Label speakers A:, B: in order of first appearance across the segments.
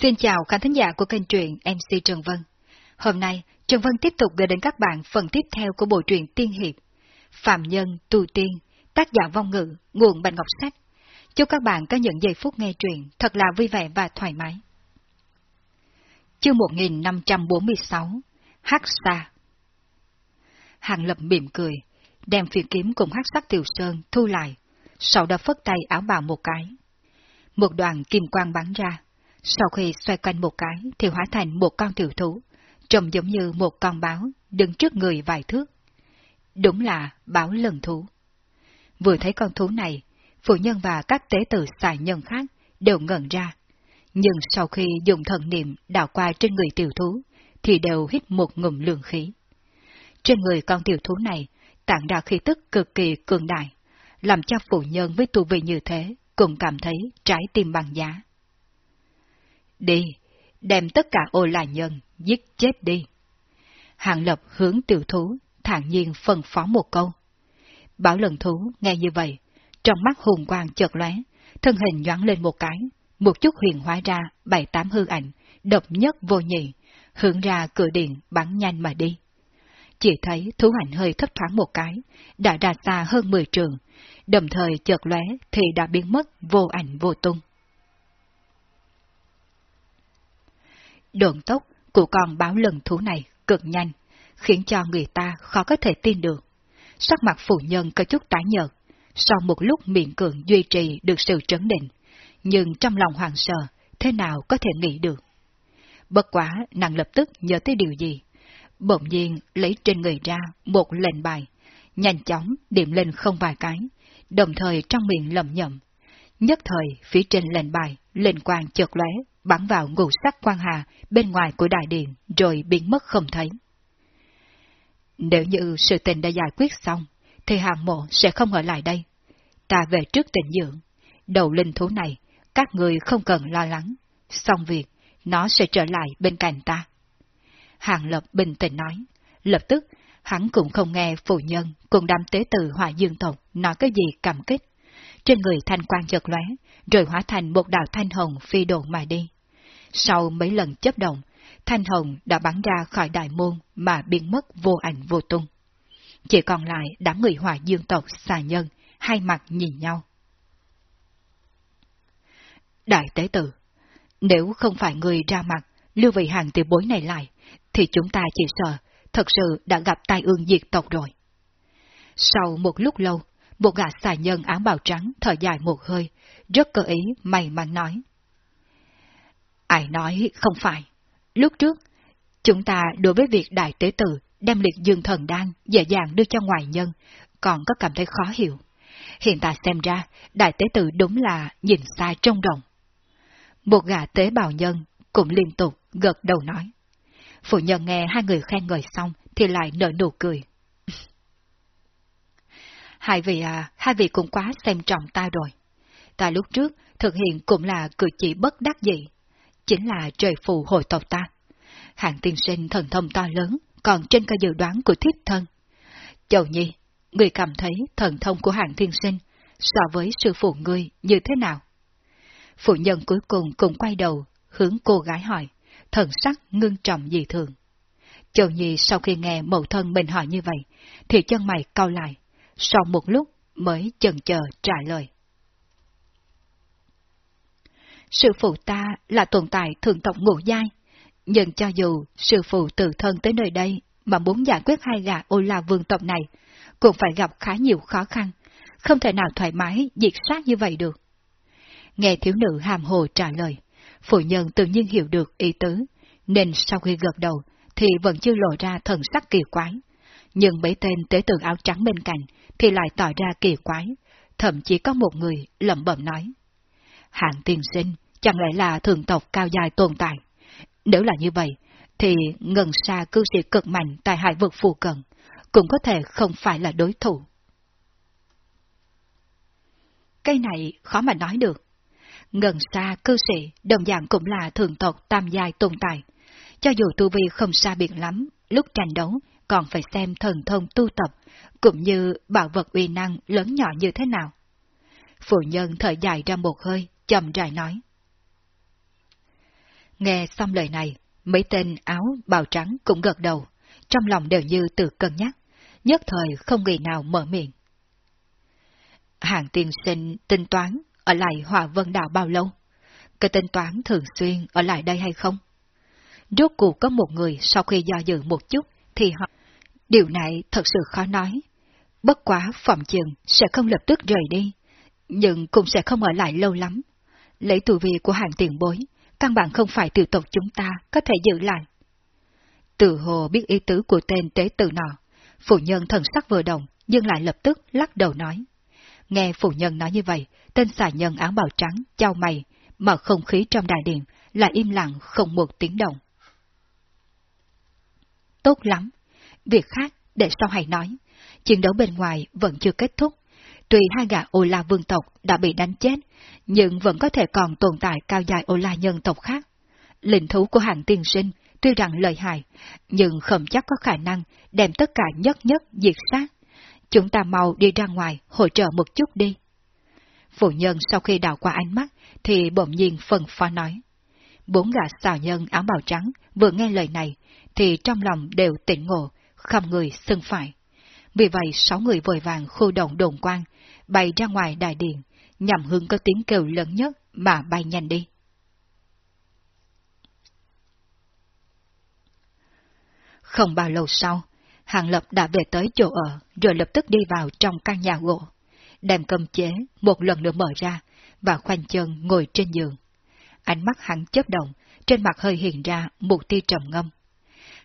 A: Xin chào khán thính giả của kênh truyện MC Trần Vân. Hôm nay, Trần Vân tiếp tục gửi đến các bạn phần tiếp theo của bộ truyện Tiên Hiệp. Phạm Nhân Tu Tiên, tác giả vong ngữ, nguồn Bạch Ngọc Sách. Chúc các bạn có những giây phút nghe truyện thật là vui vẻ và thoải mái. Chương 1546 Hắc Sa Hàng Lập mỉm cười, đem phi kiếm cùng hắc sắc tiểu sơn thu lại, sau đó phất tay áo bào một cái. Một đoàn kim quang bắn ra, sau khi xoay quanh một cái thì hóa thành một con tiểu thú, trông giống như một con báo đứng trước người vài thước. Đúng là báo lần thú. Vừa thấy con thú này, phụ nhân và các tế tử xài nhân khác đều ngẩn ra. Nhưng sau khi dùng thần niệm đảo qua trên người tiểu thú, thì đều hít một ngụm lượng khí. Trên người con tiểu thú này tản ra khí tức cực kỳ cường đại, làm cho phụ nhân với tu vị như thế cũng cảm thấy trái tim bằng giá. Đi, đem tất cả ô là nhân, giết chết đi. Hạng lập hướng tiểu thú, thản nhiên phân phó một câu. Bảo lần thú nghe như vậy, trong mắt hùng quang chợt lóe, thân hình nhoáng lên một cái, một chút huyền hóa ra bảy tám hư ảnh, độc nhất vô nhị, hướng ra cửa điện bắn nhanh mà đi. Chỉ thấy thú ảnh hơi thấp thoáng một cái, đã ra xa hơn 10 trường, đồng thời chợt lóe thì đã biến mất vô ảnh vô tung. Đường tốc của con báo lần thú này cực nhanh, khiến cho người ta khó có thể tin được. Sắc mặt phụ nhân có chút tái nhợt, sau một lúc miệng cường duy trì được sự trấn định, nhưng trong lòng hoàng sợ, thế nào có thể nghĩ được. Bất quá, nàng lập tức nhớ tới điều gì. Bỗng nhiên lấy trên người ra một lệnh bài, nhanh chóng điểm lên không vài cái, đồng thời trong miệng lầm nhầm. Nhất thời, phía trên lệnh bài, lệnh quang chợt lóe, bắn vào ngũ sắc quan hà bên ngoài của đại điện, rồi biến mất không thấy. Nếu như sự tình đã giải quyết xong, thì hàng mộ sẽ không ở lại đây. Ta về trước tỉnh dưỡng, đầu linh thú này, các người không cần lo lắng, xong việc, nó sẽ trở lại bên cạnh ta. Hàng Lập bình tĩnh nói, lập tức, hắn cũng không nghe phụ nhân cùng đám tế tử hỏa dương tộc nói cái gì cảm kích. Trên người thanh quan chợt lóe, rồi hóa thành một đạo thanh hồng phi độn mà đi. Sau mấy lần chấp động, thanh hồng đã bắn ra khỏi đại môn mà biến mất vô ảnh vô tung. Chỉ còn lại đám người hòa dương tộc xà nhân, hai mặt nhìn nhau. Đại tế tử, nếu không phải người ra mặt, lưu vị hàng tiểu bối này lại, thì chúng ta chỉ sợ, thật sự đã gặp tai ương diệt tộc rồi. Sau một lúc lâu, một gã xà nhân áo bào trắng thở dài một hơi, rất cơ ý may mắn nói. Ai nói không phải. Lúc trước, chúng ta đối với việc đại tế tử đem liệt dương thần đan dễ dàng đưa cho ngoại nhân, còn có cảm thấy khó hiểu. Hiện tại xem ra, đại tế tử đúng là nhìn sai trong đồng. Một gã tế bào nhân cũng liên tục gật đầu nói. Phụ nhân nghe hai người khen ngợi xong thì lại nở nụ cười. hai vị à, hai vị cũng quá xem trọng ta rồi. Ta lúc trước thực hiện cũng là cử chỉ bất đắc dĩ, chính là trời phù hội tộc ta. Hạng tiên sinh thần thông to lớn, còn trên cơ dự đoán của thiết thân. Chầu nhi, người cảm thấy thần thông của hạng tiên sinh so với sư phụ ngươi như thế nào? Phụ nhân cuối cùng cũng quay đầu, hướng cô gái hỏi, thần sắc ngưng trọng dị thường. Châu Nhi sau khi nghe mẫu thân mình hỏi như vậy, thì chân mày cau lại, sau một lúc mới chần chờ trả lời. Sư phụ ta là tồn tại thượng tộc ngũ giai, nhưng cho dù sư phụ tự thân tới nơi đây mà muốn giải quyết hai gã ô la vương tộc này, cũng phải gặp khá nhiều khó khăn, không thể nào thoải mái diệt sát như vậy được. Nghe thiếu nữ hàm hồ trả lời, phụ nhân tự nhiên hiểu được ý tứ, nên sau khi gật đầu thì vẫn chưa lộ ra thần sắc kỳ quái. Nhưng mấy tên tế tượng áo trắng bên cạnh thì lại tỏ ra kỳ quái, thậm chí có một người lẩm bẩm nói. Hạng tiền sinh, chẳng lẽ là thường tộc cao dài tồn tại? Nếu là như vậy, thì ngân xa cư sĩ cực mạnh tại hải vực phù cận, cũng có thể không phải là đối thủ. Cái này khó mà nói được. Ngân xa cư sĩ đồng dạng cũng là thường tộc tam giai tồn tại. Cho dù tu vi không xa biệt lắm, lúc tranh đấu còn phải xem thần thông tu tập, cũng như bảo vật uy năng lớn nhỏ như thế nào. Phụ nhân thở dài ra một hơi, chậm rãi nói. Nghe xong lời này, mấy tên áo bào trắng cũng gật đầu, trong lòng đều như tự cân nhắc, nhất thời không người nào mở miệng. Hàng tiên sinh tính toán ở lại Hòa Vân Đảo bao lâu? Cái tính toán thường xuyên ở lại đây hay không? Rốt cuộc có một người sau khi do dự một chút thì họ... Điều này thật sự khó nói. Bất quá phòng trường sẽ không lập tức rời đi, nhưng cũng sẽ không ở lại lâu lắm. Lấy tù vi của hàng tiền bối, căn bản không phải tiểu tộc chúng ta có thể giữ lại. Từ hồ biết ý tứ của tên tế tử nọ, phụ nhân thần sắc vừa động, nhưng lại lập tức lắc đầu nói. Nghe phụ nhân nói như vậy, tên xà nhân áo bào trắng, trao mày, mà không khí trong đại điện lại im lặng không một tiếng động. Tốt lắm, việc khác để sau hãy nói. Chiến đấu bên ngoài vẫn chưa kết thúc. Tuy hai gã ô la vương tộc đã bị đánh chết, nhưng vẫn có thể còn tồn tại cao dài ô la nhân tộc khác. lệnh thú của hàng tiên sinh tuy rằng lợi hại, nhưng không chắc có khả năng đem tất cả nhất nhất diệt sát. Chúng ta mau đi ra ngoài hỗ trợ một chút đi. Phụ nhân sau khi đào qua ánh mắt thì bỗng nhiên phần phó nói. Bốn gã xào nhân áo bào trắng vừa nghe lời này thì trong lòng đều tỉnh ngộ, không người xưng phải. Vì vậy sáu người vội vàng khu động đồn quan, bay ra ngoài đại điện, nhằm hướng có tiếng kêu lớn nhất mà bay nhanh đi. Không bao lâu sau, Hàng Lập đã về tới chỗ ở, rồi lập tức đi vào trong căn nhà gỗ. Đem cầm chế một lần nữa mở ra, và khoanh chân ngồi trên giường. Ánh mắt hắn chớp động, trên mặt hơi hiện ra một tia trầm ngâm.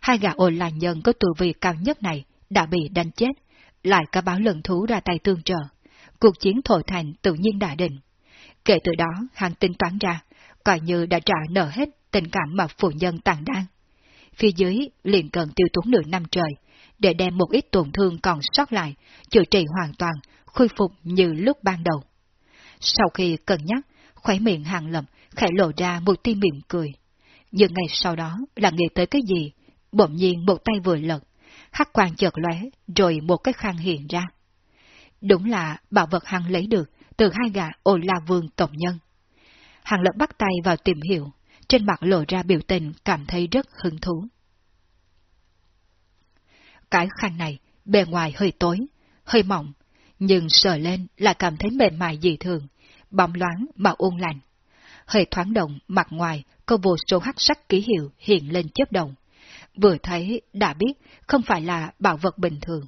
A: Hai gã ồn là nhân có tuổi vị cao nhất này đã bị đánh chết, lại cả báo lần thú ra tay tương trợ. Cuộc chiến thổi thành tự nhiên đã định. Kể từ đó, hắn tính toán ra, coi như đã trả nợ hết tình cảm mà phụ nhân tàn đan. Phía dưới liền cần tiêu tốn nửa năm trời, để đem một ít tổn thương còn sót lại, chữa trị hoàn toàn, khôi phục như lúc ban đầu. Sau khi cân nhắc, khóe miệng hàng lầm, khẽ lộ ra một tia mỉm cười. Nhưng ngày sau đó là nghĩ tới cái gì? Bỗng nhiên một tay vừa lật, hắc quang chợt lóe, rồi một cái khăn hiện ra. Đúng là bảo vật hắn lấy được từ hai gã ô la vương tổng nhân. Hàng lập bắt tay vào tìm hiểu, trên mặt lộ ra biểu tình cảm thấy rất hứng thú. Cái khăn này, bề ngoài hơi tối, hơi mỏng, nhưng sờ lên là cảm thấy mềm mại dị thường, bóng loáng mà ôn lành. Hơi thoáng động, mặt ngoài có vô số hắc sắc ký hiệu hiện lên chớp động. Vừa thấy đã biết không phải là bảo vật bình thường.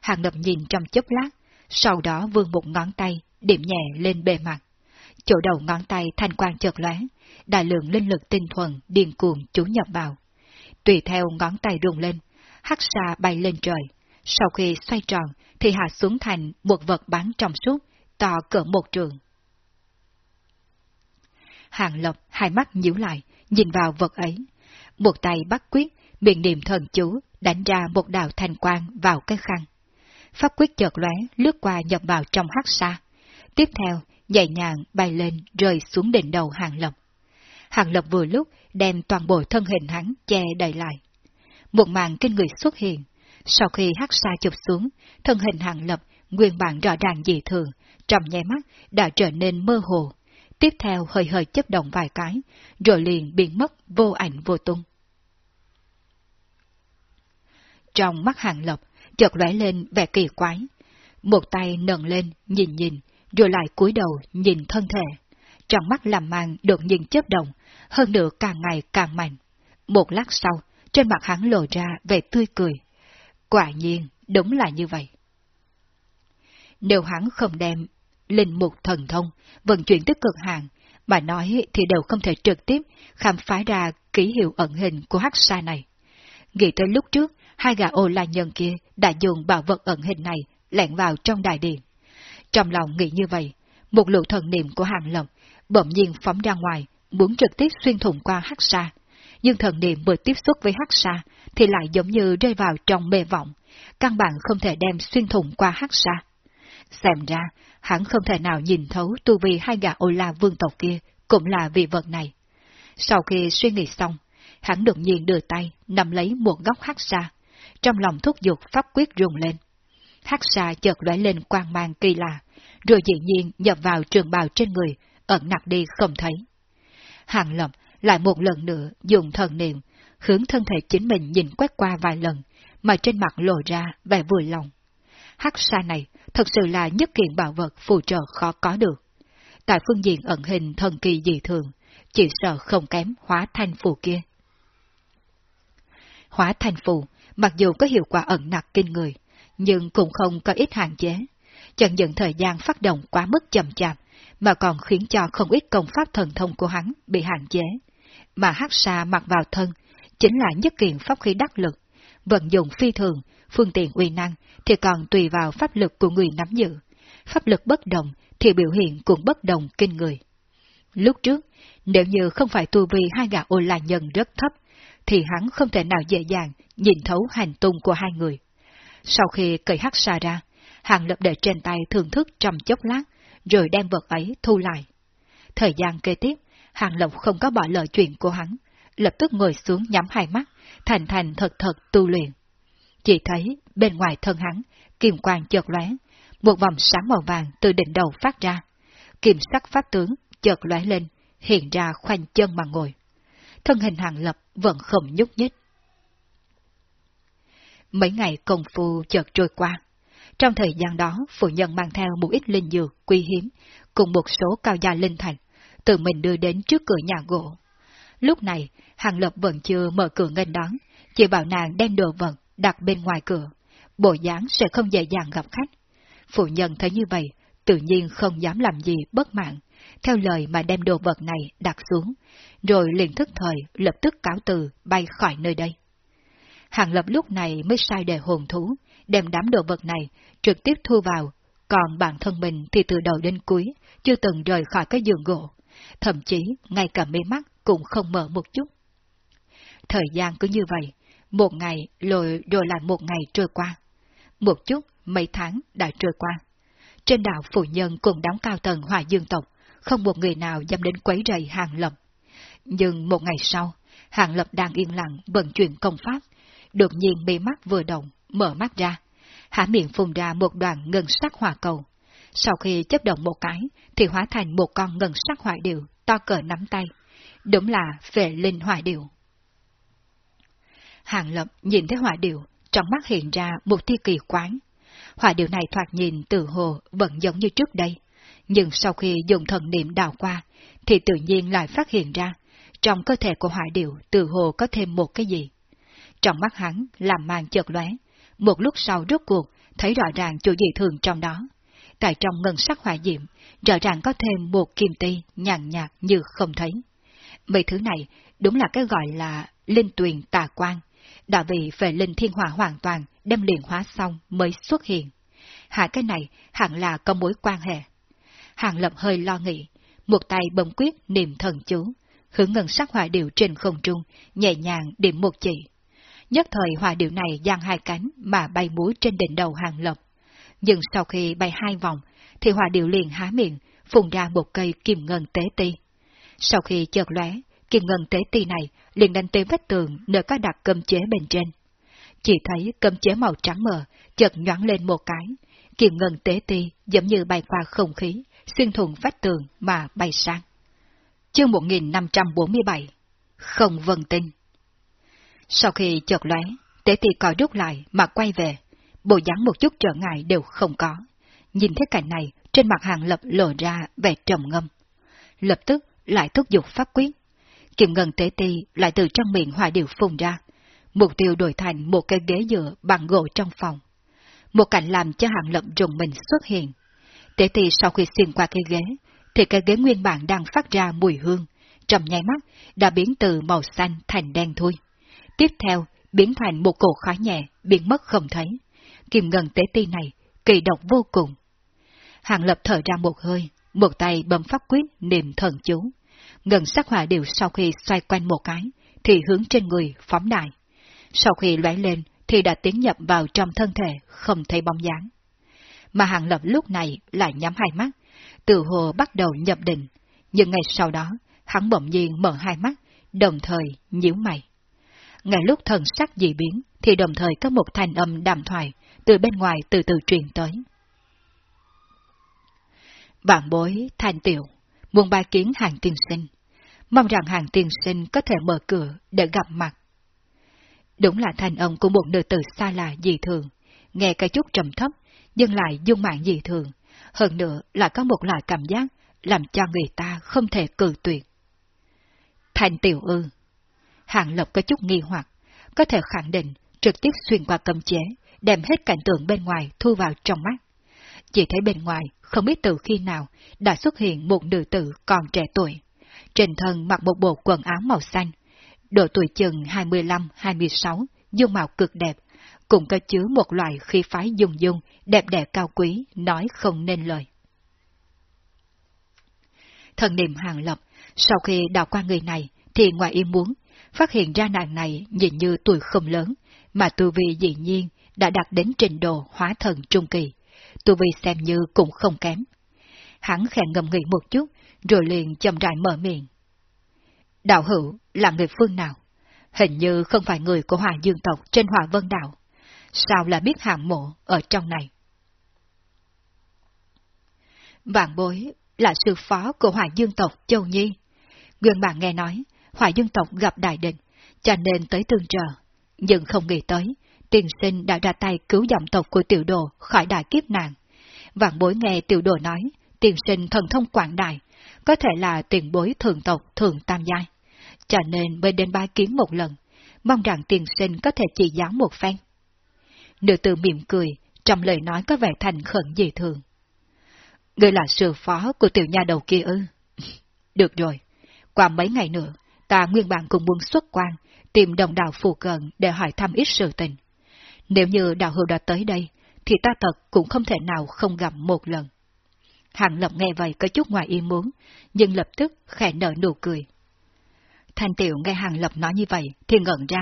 A: Hàng lập nhìn trong chớp lát, sau đó vươn một ngón tay, điểm nhẹ lên bề mặt. Chỗ đầu ngón tay thanh quang chợt lóe, đại lượng linh lực tinh thuần điên cuồng chú nhập vào. Tùy theo ngón tay rung lên, hắc xa bay lên trời. Sau khi xoay tròn thì hạ xuống thành một vật bán trong suốt, to cỡ một trường. Hàng Lập hai mắt nhíu lại, nhìn vào vật ấy. Một tay bắt quyết, miệng niệm thần chú, đánh ra một đạo thành quang vào cái khăn. Pháp quyết chợt lóe lướt qua nhập vào trong hắc xa. Tiếp theo, nhẹ nhàng bay lên rơi xuống đỉnh đầu Hàng Lập. Hàng Lập vừa lúc đem toàn bộ thân hình hắn che đầy lại. Một màn kinh người xuất hiện. Sau khi hắc xa chụp xuống, thân hình Hàng Lập nguyên bản rõ ràng dị thường, trong nháy mắt đã trở nên mơ hồ. Tiếp theo hơi hơi chấp động vài cái, rồi liền biến mất vô ảnh vô tung. Trong mắt Hàng Lập, chợt lóe lên vẻ kỳ quái. Một tay nâng lên, nhìn nhìn, rồi lại cúi đầu nhìn thân thể. Trong mắt làm màng đột nhiên chớp động, hơn nữa càng ngày càng mạnh. Một lát sau, trên mặt hắn lộ ra vẻ tươi cười. Quả nhiên, đúng là như vậy. Nếu hắn không đem linh mục thần thông, vận chuyển tới cực hạn, mà nói thì đều không thể trực tiếp khám phá ra ký hiệu ẩn hình của hắc sa này. Nghĩ tới lúc trước, hai gã ô la nhân kia đã dùng bảo vật ẩn hình này lẻn vào trong đại điện. Trong lòng nghĩ như vậy, một lượng thần niệm của hàng lập bỗng nhiên phóng ra ngoài, muốn trực tiếp xuyên thủng qua hắc sa. Nhưng thần niệm vừa tiếp xúc với hắc sa thì lại giống như rơi vào trong mê vọng, căn bản không thể đem xuyên thủng qua hắc sa. Xem ra, hắn không thể nào nhìn thấu tu vi hai gã ô la vương tộc kia cũng là vì vật này. Sau khi suy nghĩ xong, hắn đột nhiên đưa tay nắm lấy một góc hắc sa, trong lòng thúc giục pháp quyết rung lên. Hắc sa chợt lóe lên quang mang kỳ lạ, rồi dĩ nhiên nhập vào trường bào trên người, ẩn nặc đi không thấy. Hàng lập lại một lần nữa dùng thần niệm, hướng thân thể chính mình nhìn quét qua vài lần, mà trên mặt lộ ra vẻ vui lòng. Hắc sa này thật sự là nhất kiện bảo vật phù trợ khó có được. Tại phương diện ẩn hình thần kỳ dị thường, chỉ sợ không kém hóa thanh phù kia. Hóa thanh phù, mặc dù có hiệu quả ẩn nặc kinh người, nhưng cũng không có ít hạn chế. Chẳng những thời gian phát động quá mức chậm chạp, mà còn khiến cho không ít công pháp thần thông của hắn bị hạn chế. Mà hắc xa mặc vào thân, chính là nhất kiện pháp khí đắc lực, vận dụng phi thường, phương tiện uy năng thì còn tùy vào pháp lực của người nắm giữ. Pháp lực bất đồng thì biểu hiện cũng bất đồng kinh người. Lúc trước, nếu như không phải tu vi hai gã ô la nhân rất thấp, thì hắn không thể nào dễ dàng nhìn thấu hành tung của hai người. Sau khi cởi hắc xa ra, hàng lập để trên tay thưởng thức trong chốc lát, rồi đem vật ấy thu lại. Thời gian kế tiếp, hàng lập không có bỏ lời chuyện của hắn, lập tức ngồi xuống nhắm hai mắt, thành thành thật thật tu luyện. Chỉ thấy bên ngoài thân hắn, kim quang chợt lóe, một vòng sáng màu vàng từ đỉnh đầu phát ra. Kim sắc pháp tướng chợt lóe lên, hiện ra khoanh chân mà ngồi. Thân hình hàng lập vẫn không nhúc nhích. Mấy ngày công phu chợt trôi qua. Trong thời gian đó, phụ nhân mang theo một ít linh dược quý hiếm, cùng một số cao gia linh thành, tự mình đưa đến trước cửa nhà gỗ. Lúc này, Hàng Lập vẫn chưa mở cửa nghênh đón, chỉ bảo nàng đem đồ vật đặt bên ngoài cửa, bộ dáng sẽ không dễ dàng gặp khách. Phụ nhân thấy như vậy, tự nhiên không dám làm gì bất mạng, theo lời mà đem đồ vật này đặt xuống, rồi liền thức thời lập tức cáo từ bay khỏi nơi đây. Hàng Lập lúc này mới sai đề hồn thú, đem đám đồ vật này trực tiếp thu vào, còn bản thân mình thì từ đầu đến cuối chưa từng rời khỏi cái giường gỗ, thậm chí ngay cả mí mắt cũng không mở một chút. Thời gian cứ như vậy, một ngày rồi rồi lại một ngày trôi qua. Một chút, mấy tháng đã trôi qua. Trên đảo phụ nhân cùng đám cao tầng hòa dương tộc, không một người nào dám đến quấy rầy hàng lập. Nhưng một ngày sau, hàng lập đang yên lặng vận chuyển công pháp, đột nhiên mê mắt vừa động, mở mắt ra. Há miệng phun ra một đoàn ngân sắc hỏa cầu. Sau khi chấp động một cái, thì hóa thành một con ngân sắc hỏa điệu to cỡ nắm tay. Đúng là về linh hỏa điệu. Hàng Lập nhìn thấy hỏa điệu, trong mắt hiện ra một tia kỳ quán. Hỏa điệu này thoạt nhìn từ hồ vẫn giống như trước đây, nhưng sau khi dùng thần niệm đào qua, thì tự nhiên lại phát hiện ra, trong cơ thể của hỏa điệu từ hồ có thêm một cái gì. Trong mắt hắn làm màn chợt lóe, một lúc sau rốt cuộc thấy rõ ràng chỗ gì thường trong đó. Tại trong ngân sắc hỏa diệm, rõ ràng có thêm một kim ti nhàn nhạt như không thấy. Mấy thứ này đúng là cái gọi là linh tuyền tà quan, đã bị về linh thiên hỏa hoàn toàn đem liền hóa xong mới xuất hiện. Hai cái này hẳn là có mối quan hệ. Hàng lập hơi lo nghĩ, một tay bấm quyết niệm thần chú, hướng ngân sắc hỏa điệu trên không trung, nhẹ nhàng điểm một chỉ. Nhất thời hỏa điệu này giang hai cánh mà bay múa trên đỉnh đầu hàng lập. Nhưng sau khi bay hai vòng, thì hỏa điệu liền há miệng, phùng ra một cây kim ngân tế ti. Sau khi chợt lóe, kim ngân tế ti này liền đánh tới vách tường nơi có đặt cơm chế bên trên. Chỉ thấy cơm chế màu trắng mờ, chợt nhoáng lên một cái, kim ngân tế ti giống như bay qua không khí, xuyên thùng vách tường mà bay sang. Chương 1547 Không vân tinh Sau khi chợt lóe, tế ti còi rút lại mà quay về, bộ dáng một chút trở ngại đều không có. Nhìn thấy cảnh này, trên mặt hàng lập lộ ra vẻ trầm ngâm. Lập tức lại thúc giục pháp quyết. Kiềm ngân tế ti lại từ trong miệng hòa điều phun ra. Mục tiêu đổi thành một cái ghế dựa bằng gỗ trong phòng. Một cảnh làm cho hàng lập rùng mình xuất hiện. Tế ti sau khi xuyên qua cái ghế, thì cái ghế nguyên bản đang phát ra mùi hương, trong nháy mắt đã biến từ màu xanh thành đen thui. Tiếp theo, biến thành một cổ khói nhẹ, biến mất không thấy. Kim ngân tế ti này, kỳ độc vô cùng. Hàng lập thở ra một hơi, một tay bấm pháp quyết niệm thần chú. Ngân sắc hỏa đều sau khi xoay quanh một cái, thì hướng trên người phóng đại. Sau khi lóe lên, thì đã tiến nhập vào trong thân thể, không thấy bóng dáng. Mà hàng lập lúc này lại nhắm hai mắt, từ hồ bắt đầu nhập định, nhưng ngày sau đó, hắn bỗng nhiên mở hai mắt, đồng thời nhíu mày. Ngay lúc thần sắc dị biến, thì đồng thời có một thanh âm đàm thoại từ bên ngoài từ từ truyền tới. Bạn bối, thanh tiểu, muôn bài kiến hàng tiên sinh. mong rằng hàng tiên sinh có thể mở cửa để gặp mặt. Đúng là thanh âm của một nữ tử xa lạ dị thường, nghe cái chút trầm thấp, nhưng lại dung mạng dị thường, hơn nữa lại có một loại cảm giác làm cho người ta không thể cự tuyệt. thành tiểu ư. Hàng lộc có chút nghi hoặc, có thể khẳng định trực tiếp xuyên qua cầm chế, đem hết cảnh tượng bên ngoài thu vào trong mắt. Chỉ thấy bên ngoài, không biết từ khi nào, đã xuất hiện một nữ tử còn trẻ tuổi. Trên thân mặc một bộ quần áo màu xanh, độ tuổi chừng 25-26, dung mạo cực đẹp, cũng có chứa một loại khí phái dung dung, đẹp đẽ cao quý, nói không nên lời. Thần niệm hàng lập, sau khi đào qua người này, thì ngoài ý muốn, phát hiện ra nàng này nhìn như tuổi không lớn, mà tu vi dĩ nhiên đã đạt đến trình độ hóa thần trung kỳ. Tu vi xem như cũng không kém. Hắn khẽ ngầm nghĩ một chút, rồi liền chậm rãi mở miệng. Đạo hữu là người phương nào? Hình như không phải người của hòa dương tộc trên hòa vân đạo. Sao là biết hạng mộ ở trong này? Vạn bối là sư phó của Hoài dương tộc Châu Nhi. Nguyên bản nghe nói, Hoài dương tộc gặp đại định, cho nên tới tương trợ. Nhưng không nghĩ tới, tiền sinh đã ra tay cứu dòng tộc của tiểu đồ khỏi đại kiếp nạn. Vạn bối nghe tiểu đồ nói, tiền sinh thần thông quảng đại, có thể là tiền bối thường tộc thường tam giai. Cho nên mới đến bái kiến một lần, mong rằng tiền sinh có thể chỉ giáo một phen. Nữ tử mỉm cười, trong lời nói có vẻ thành khẩn dị thường. Ngươi là sư phó của tiểu nha đầu kia ư? Được rồi, qua mấy ngày nữa, ta nguyên bản cùng muốn xuất quan, tìm đồng đạo phù cận để hỏi thăm ít sự tình. Nếu như đạo hữu đã tới đây, thì ta thật cũng không thể nào không gặp một lần. Hàng Lập nghe vậy có chút ngoài ý muốn, nhưng lập tức khẽ nở nụ cười. Thanh Tiểu nghe Hàng Lập nói như vậy thì ngẩn ra,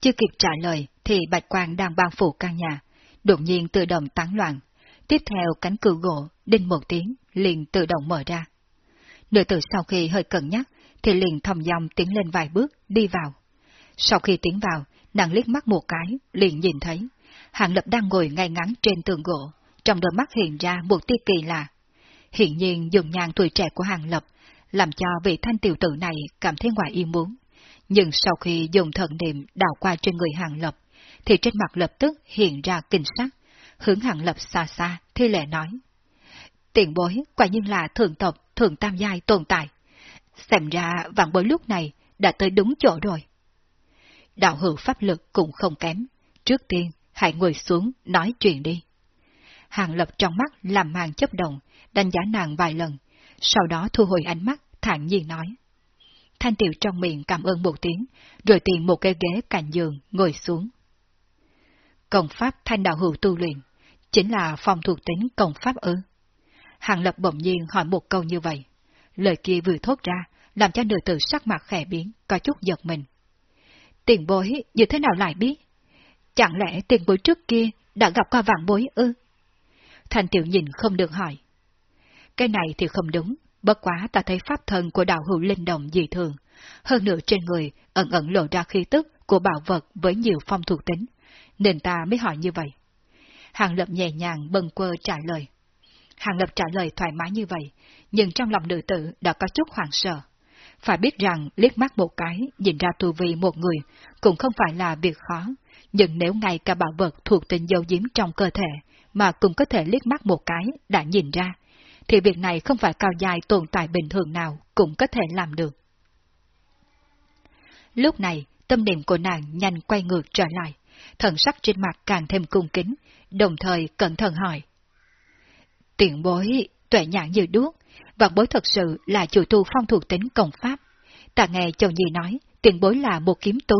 A: chưa kịp trả lời thì Bạch Quang đang bao phủ căn nhà, đột nhiên tự động tán loạn. Tiếp theo cánh cửa gỗ, đinh một tiếng, liền tự động mở ra. Nữ tử sau khi hơi cẩn nhắc, thì liền thầm dòng tiến lên vài bước, đi vào. Sau khi tiến vào, nàng liếc mắt một cái, liền nhìn thấy. Hàng Lập đang ngồi ngay ngắn trên tường gỗ, trong đôi mắt hiện ra một tia kỳ lạ. Hiện nhiên dùng nhàn tuổi trẻ của Hàng Lập, làm cho vị thanh tiểu tử này cảm thấy ngoài ý muốn. Nhưng sau khi dùng thần niệm đào qua trên người Hàng Lập, thì trên mặt lập tức hiện ra kinh sắc, hướng Hàng Lập xa xa, thi lệ nói. Tiền bối quả nhiên là thượng tộc, thượng tam giai tồn tại. Xem ra vạn bối lúc này đã tới đúng chỗ rồi. Đạo hữu pháp lực cũng không kém. Trước tiên, hãy ngồi xuống, nói chuyện đi. Hàng lập trong mắt làm màn chấp động, đánh giá nàng vài lần, sau đó thu hồi ánh mắt, thản nhiên nói. Thanh tiểu trong miệng cảm ơn một tiếng, rồi tìm một cái ghế cạnh giường, ngồi xuống. Công pháp thanh đạo hữu tu luyện, chính là phòng thuộc tính công pháp ư. Hàng lập bỗng nhiên hỏi một câu như vậy. Lời kia vừa thốt ra, làm cho nữ tử sắc mặt khẽ biến, có chút giật mình. Tiền bối như thế nào lại biết? Chẳng lẽ tiền bối trước kia đã gặp qua vạn bối ư? Thành tiểu nhìn không được hỏi. Cái này thì không đúng, bất quá ta thấy pháp thân của đạo hữu linh động dị thường. Hơn nữa trên người ẩn ẩn lộ ra khí tức của bảo vật với nhiều phong thuộc tính, nên ta mới hỏi như vậy. Hàng lập nhẹ nhàng bâng quơ trả lời. Hàng lập trả lời thoải mái như vậy, nhưng trong lòng nữ tử đã có chút hoảng sợ. Phải biết rằng liếc mắt một cái nhìn ra tu vi một người cũng không phải là việc khó, nhưng nếu ngay cả bảo vật thuộc tình dấu diếm trong cơ thể mà cũng có thể liếc mắt một cái đã nhìn ra, thì việc này không phải cao dài tồn tại bình thường nào cũng có thể làm được. Lúc này, tâm niệm của nàng nhanh quay ngược trở lại, thần sắc trên mặt càng thêm cung kính, đồng thời cẩn thận hỏi. Tiện bối, tuệ nhãn như đuốc, vạn bối thật sự là chủ tu phong thuộc tính công pháp. Ta nghe chồng gì nói, tiện bối là một kiếm tu,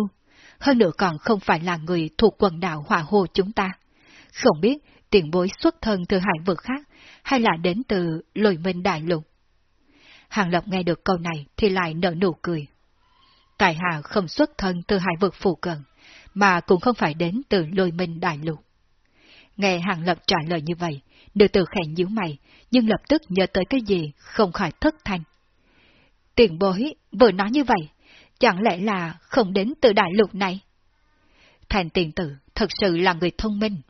A: hơn nữa còn không phải là người thuộc quần đạo hòa hồ chúng ta. Không biết tiền bối xuất thân từ hải vực khác, hay là đến từ lôi minh đại lục. Hàng Lập nghe được câu này thì lại nở nụ cười. Tại hạ không xuất thân từ hải vực phù cận, mà cũng không phải đến từ lôi minh đại lục. Nghe Hàng Lập trả lời như vậy, nữ tử khẽ nhíu mày, nhưng lập tức nhớ tới cái gì không khỏi thất thanh. Tiền bối vừa nói như vậy, chẳng lẽ là không đến từ đại lục này? Thành tiền tử thật sự là người thông minh.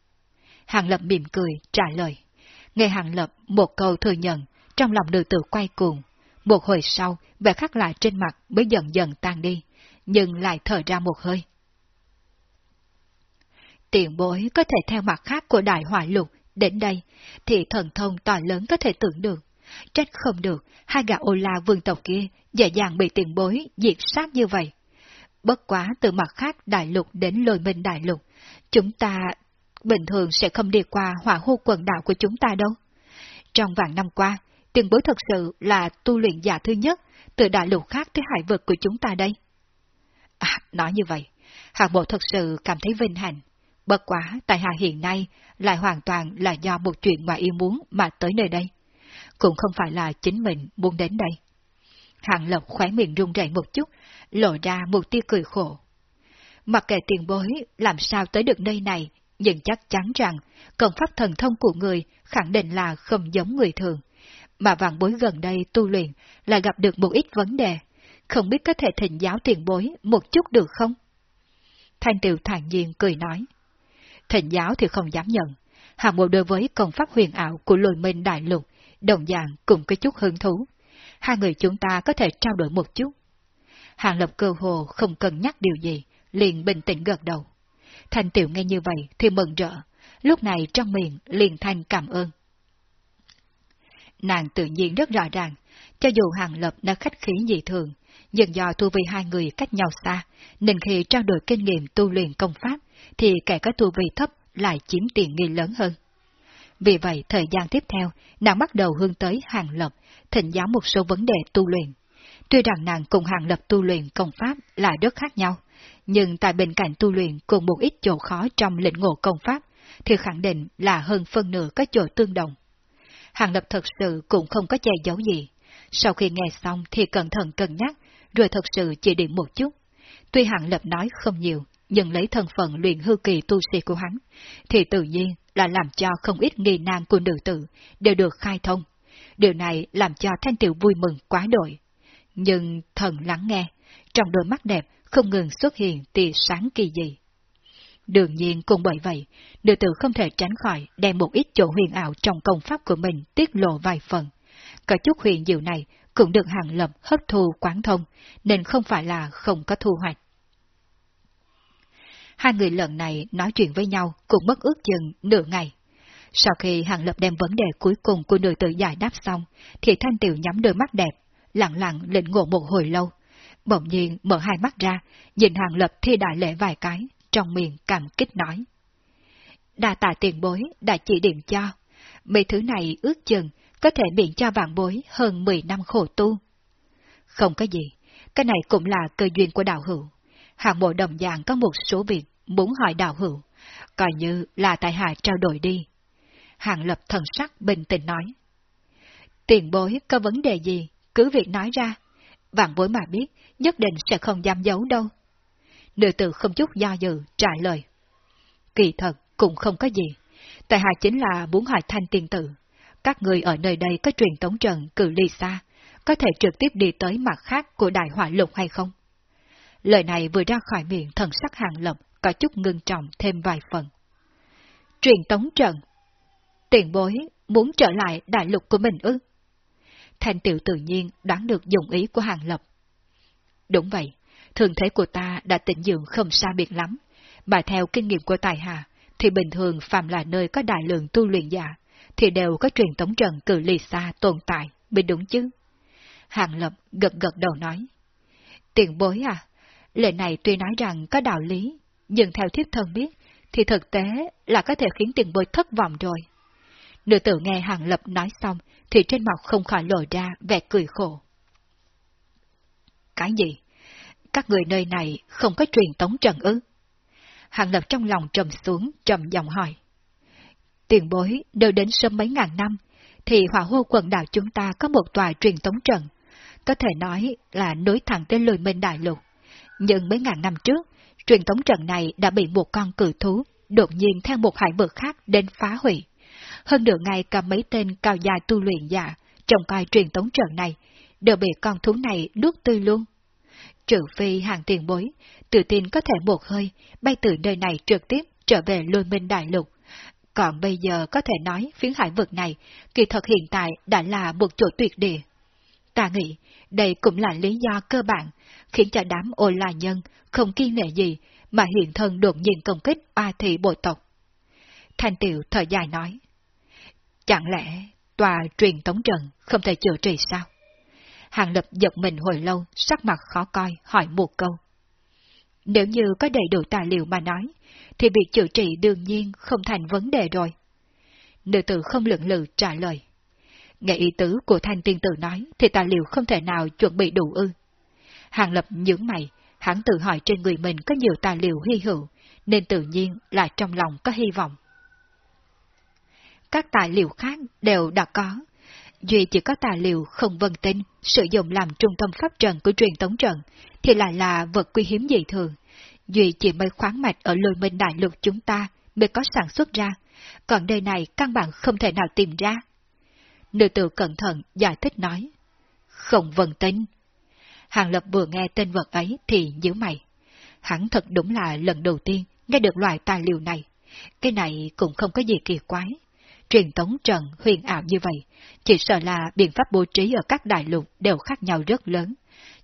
A: Hàng Lập mỉm cười, trả lời. Nghe Hàng Lập một câu thừa nhận, trong lòng nữ tử quay cuồng, Một hồi sau, vẻ khắc lại trên mặt mới dần dần tan đi, nhưng lại thở ra một hơi. Tiền bối có thể theo mặt khác của đại hỏa lục đến đây, thì thần thông to lớn có thể tưởng được. Trách không được, hai gã ô la vương tộc kia dễ dàng bị tiền bối diệt sát như vậy. Bất quá từ mặt khác đại lục đến lôi minh đại lục, chúng ta bình thường sẽ không đi qua hỏa hô quần đảo của chúng ta đâu. Trong vạn năm qua, tiền bối thật sự là tu luyện giả thứ nhất từ đại lục khác tới hải vực của chúng ta đây. À, nói như vậy, hạng bộ thật sự cảm thấy vinh hạnh. Bất quá, tại hạ hiện nay lại hoàn toàn là do một chuyện ngoài ý muốn mà tới nơi đây. Cũng không phải là chính mình muốn đến đây. Hạng Lộc khóe miệng run rẩy một chút, lộ ra một tia cười khổ. Mặc kệ tiền bối làm sao tới được nơi này, nhưng chắc chắn rằng công pháp thần thông của người khẳng định là không giống người thường. Mà vạn bối gần đây tu luyện lại gặp được một ít vấn đề, không biết có thể thỉnh giáo tiền bối một chút được không? Thanh tiểu thản nhiên cười nói. Thịnh giáo thì không dám nhận, hàng mộ đối với công pháp huyền ảo của lôi minh đại lục, đồng dạng cùng cái chút hứng thú. Hai người chúng ta có thể trao đổi một chút. Hàng lập cơ hồ không cần nhắc điều gì, liền bình tĩnh gật đầu. thành tiểu nghe như vậy thì mừng rỡ, lúc này trong miệng liền thanh cảm ơn. Nàng tự nhiên rất rõ ràng, cho dù Hàng Lập đã khách khí dị thường, nhưng do tu vi hai người cách nhau xa, nên khi trao đổi kinh nghiệm tu luyện công pháp, thì kẻ có tu vi thấp lại chiếm tiền nghi lớn hơn. Vì vậy, thời gian tiếp theo, nàng bắt đầu hướng tới Hàng Lập, thỉnh giáo một số vấn đề tu luyện. Tuy rằng nàng cùng Hàng Lập tu luyện công pháp là rất khác nhau, nhưng tại bên cạnh tu luyện cùng một ít chỗ khó trong lĩnh ngộ công pháp, thì khẳng định là hơn phân nửa có chỗ tương đồng. Hàng Lập thật sự cũng không có che giấu gì. Sau khi nghe xong thì cẩn thận cân nhắc, rồi thật sự chỉ điểm một chút. Tuy Hàng Lập nói không nhiều, nhận lấy thân phận luyện hư kỳ tu sĩ của hắn, thì tự nhiên là làm cho không ít nghi nan của nữ tử đều được khai thông. Điều này làm cho Thanh Tiểu vui mừng quá đội. Nhưng thần lắng nghe, trong đôi mắt đẹp không ngừng xuất hiện tia sáng kỳ dị. Đương nhiên cũng bởi vậy, nữ tử không thể tránh khỏi đem một ít chỗ huyền ảo trong công pháp của mình tiết lộ vài phần. Cả chút huyền diệu này cũng được hàng lập hấp thu quán thông, nên không phải là không có thu hoạch. Hai người lần này nói chuyện với nhau cũng mất ước chừng nửa ngày. Sau khi hàng lập đem vấn đề cuối cùng của nữ tử giải đáp xong, thì thanh tiểu nhắm đôi mắt đẹp, lặng lặng lĩnh ngộ một hồi lâu. Bỗng nhiên mở hai mắt ra, nhìn hàng lập thi đại lễ vài cái, trong miệng cảm kích nói. Đà tạ tiền bối đã chỉ điểm cho, mấy thứ này ước chừng có thể biện cho vạn bối hơn 10 năm khổ tu. Không có gì, cái này cũng là cơ duyên của đạo hữu. Hạng bộ đồng dạng có một số việc muốn hỏi đạo hữu, coi như là tại hạ trao đổi đi. Hạng lập thần sắc bình tĩnh nói. Tiền bối có vấn đề gì, cứ việc nói ra. Vạn bối mà biết, nhất định sẽ không dám giấu đâu. Nữ tử không chút do dự, trả lời. Kỳ thật, cũng không có gì. Tại hạ chính là muốn hỏi thanh tiền tử. Các người ở nơi đây có truyền tống trần cử ly xa, có thể trực tiếp đi tới mặt khác của đại hỏa lục hay không? Lời này vừa ra khỏi miệng thần sắc hàng lập, có chút ngưng trọng thêm vài phần. Truyền tống trận. Tiền bối muốn trở lại đại lục của mình ư? Thanh tiểu tự nhiên đoán được dụng ý của hàng lập. Đúng vậy, thường thế của ta đã tỉnh dưỡng không xa biệt lắm, mà theo kinh nghiệm của tài hà, thì bình thường phạm là nơi có đại lượng tu luyện giả, thì đều có truyền tống trận cử ly xa tồn tại, mới đúng chứ. Hàng Lập gật gật đầu nói. Tiền bối à, lệ này tuy nói rằng có đạo lý, nhưng theo thiếp thân biết, thì thực tế là có thể khiến tiền bối thất vọng rồi. Nữ tử nghe Hàng Lập nói xong, thì trên mặt không khỏi lộ ra vẻ cười khổ. Cái gì? Các người nơi này không có truyền tống trần ư? Hàng Lập trong lòng trầm xuống, trầm giọng hỏi. Tiền bối đều đến sớm mấy ngàn năm, thì hỏa hô quần đảo chúng ta có một tòa truyền tống trần có thể nói là nối thẳng tới lùi minh đại lục. Nhưng mấy ngàn năm trước, truyền thống trận này đã bị một con cử thú đột nhiên theo một hải vực khác đến phá hủy. Hơn nửa ngày cả mấy tên cao dài tu luyện giả trong coi truyền thống trận này đều bị con thú này nuốt tươi luôn. Trừ phi hàng tiền bối, tự tin có thể một hơi bay từ nơi này trực tiếp trở về lôi minh đại lục. Còn bây giờ có thể nói phiến hải vực này kỳ thật hiện tại đã là một chỗ tuyệt địa. Ta nghĩ đây cũng là lý do cơ bản khiến cho đám ô la nhân không kiên nệ gì mà hiện thân đột nhiên công kích oa thị bộ tộc. Thanh tiểu thời dài nói. Chẳng lẽ tòa truyền tống trần không thể chữa trị sao? Hàng lập giật mình hồi lâu, sắc mặt khó coi, hỏi một câu. Nếu như có đầy đủ tài liệu mà nói, thì việc chữa trị đương nhiên không thành vấn đề rồi. Nữ tử không lượng lự trả lời. Nghe ý tứ của thanh tiên tử nói thì tài liệu không thể nào chuẩn bị đủ ư. Hàng lập nhướng mày, hắn tự hỏi trên người mình có nhiều tài liệu hy hữu, nên tự nhiên là trong lòng có hy vọng. Các tài liệu khác đều đã có, duy chỉ có tài liệu không vân tinh sử dụng làm trung tâm pháp trận của truyền tống trận thì lại là vật quý hiếm dị thường. Duy chỉ mấy khoáng mạch ở lôi minh đại lục chúng ta mới có sản xuất ra, còn nơi này căn bản không thể nào tìm ra. Nữ tử cẩn thận giải thích nói. Không vần tính. Hàng Lập vừa nghe tên vật ấy thì nhíu mày. Hắn thật đúng là lần đầu tiên nghe được loại tài liệu này. Cái này cũng không có gì kỳ quái. Truyền tống trần huyền ảo như vậy, chỉ sợ là biện pháp bố trí ở các đại lục đều khác nhau rất lớn,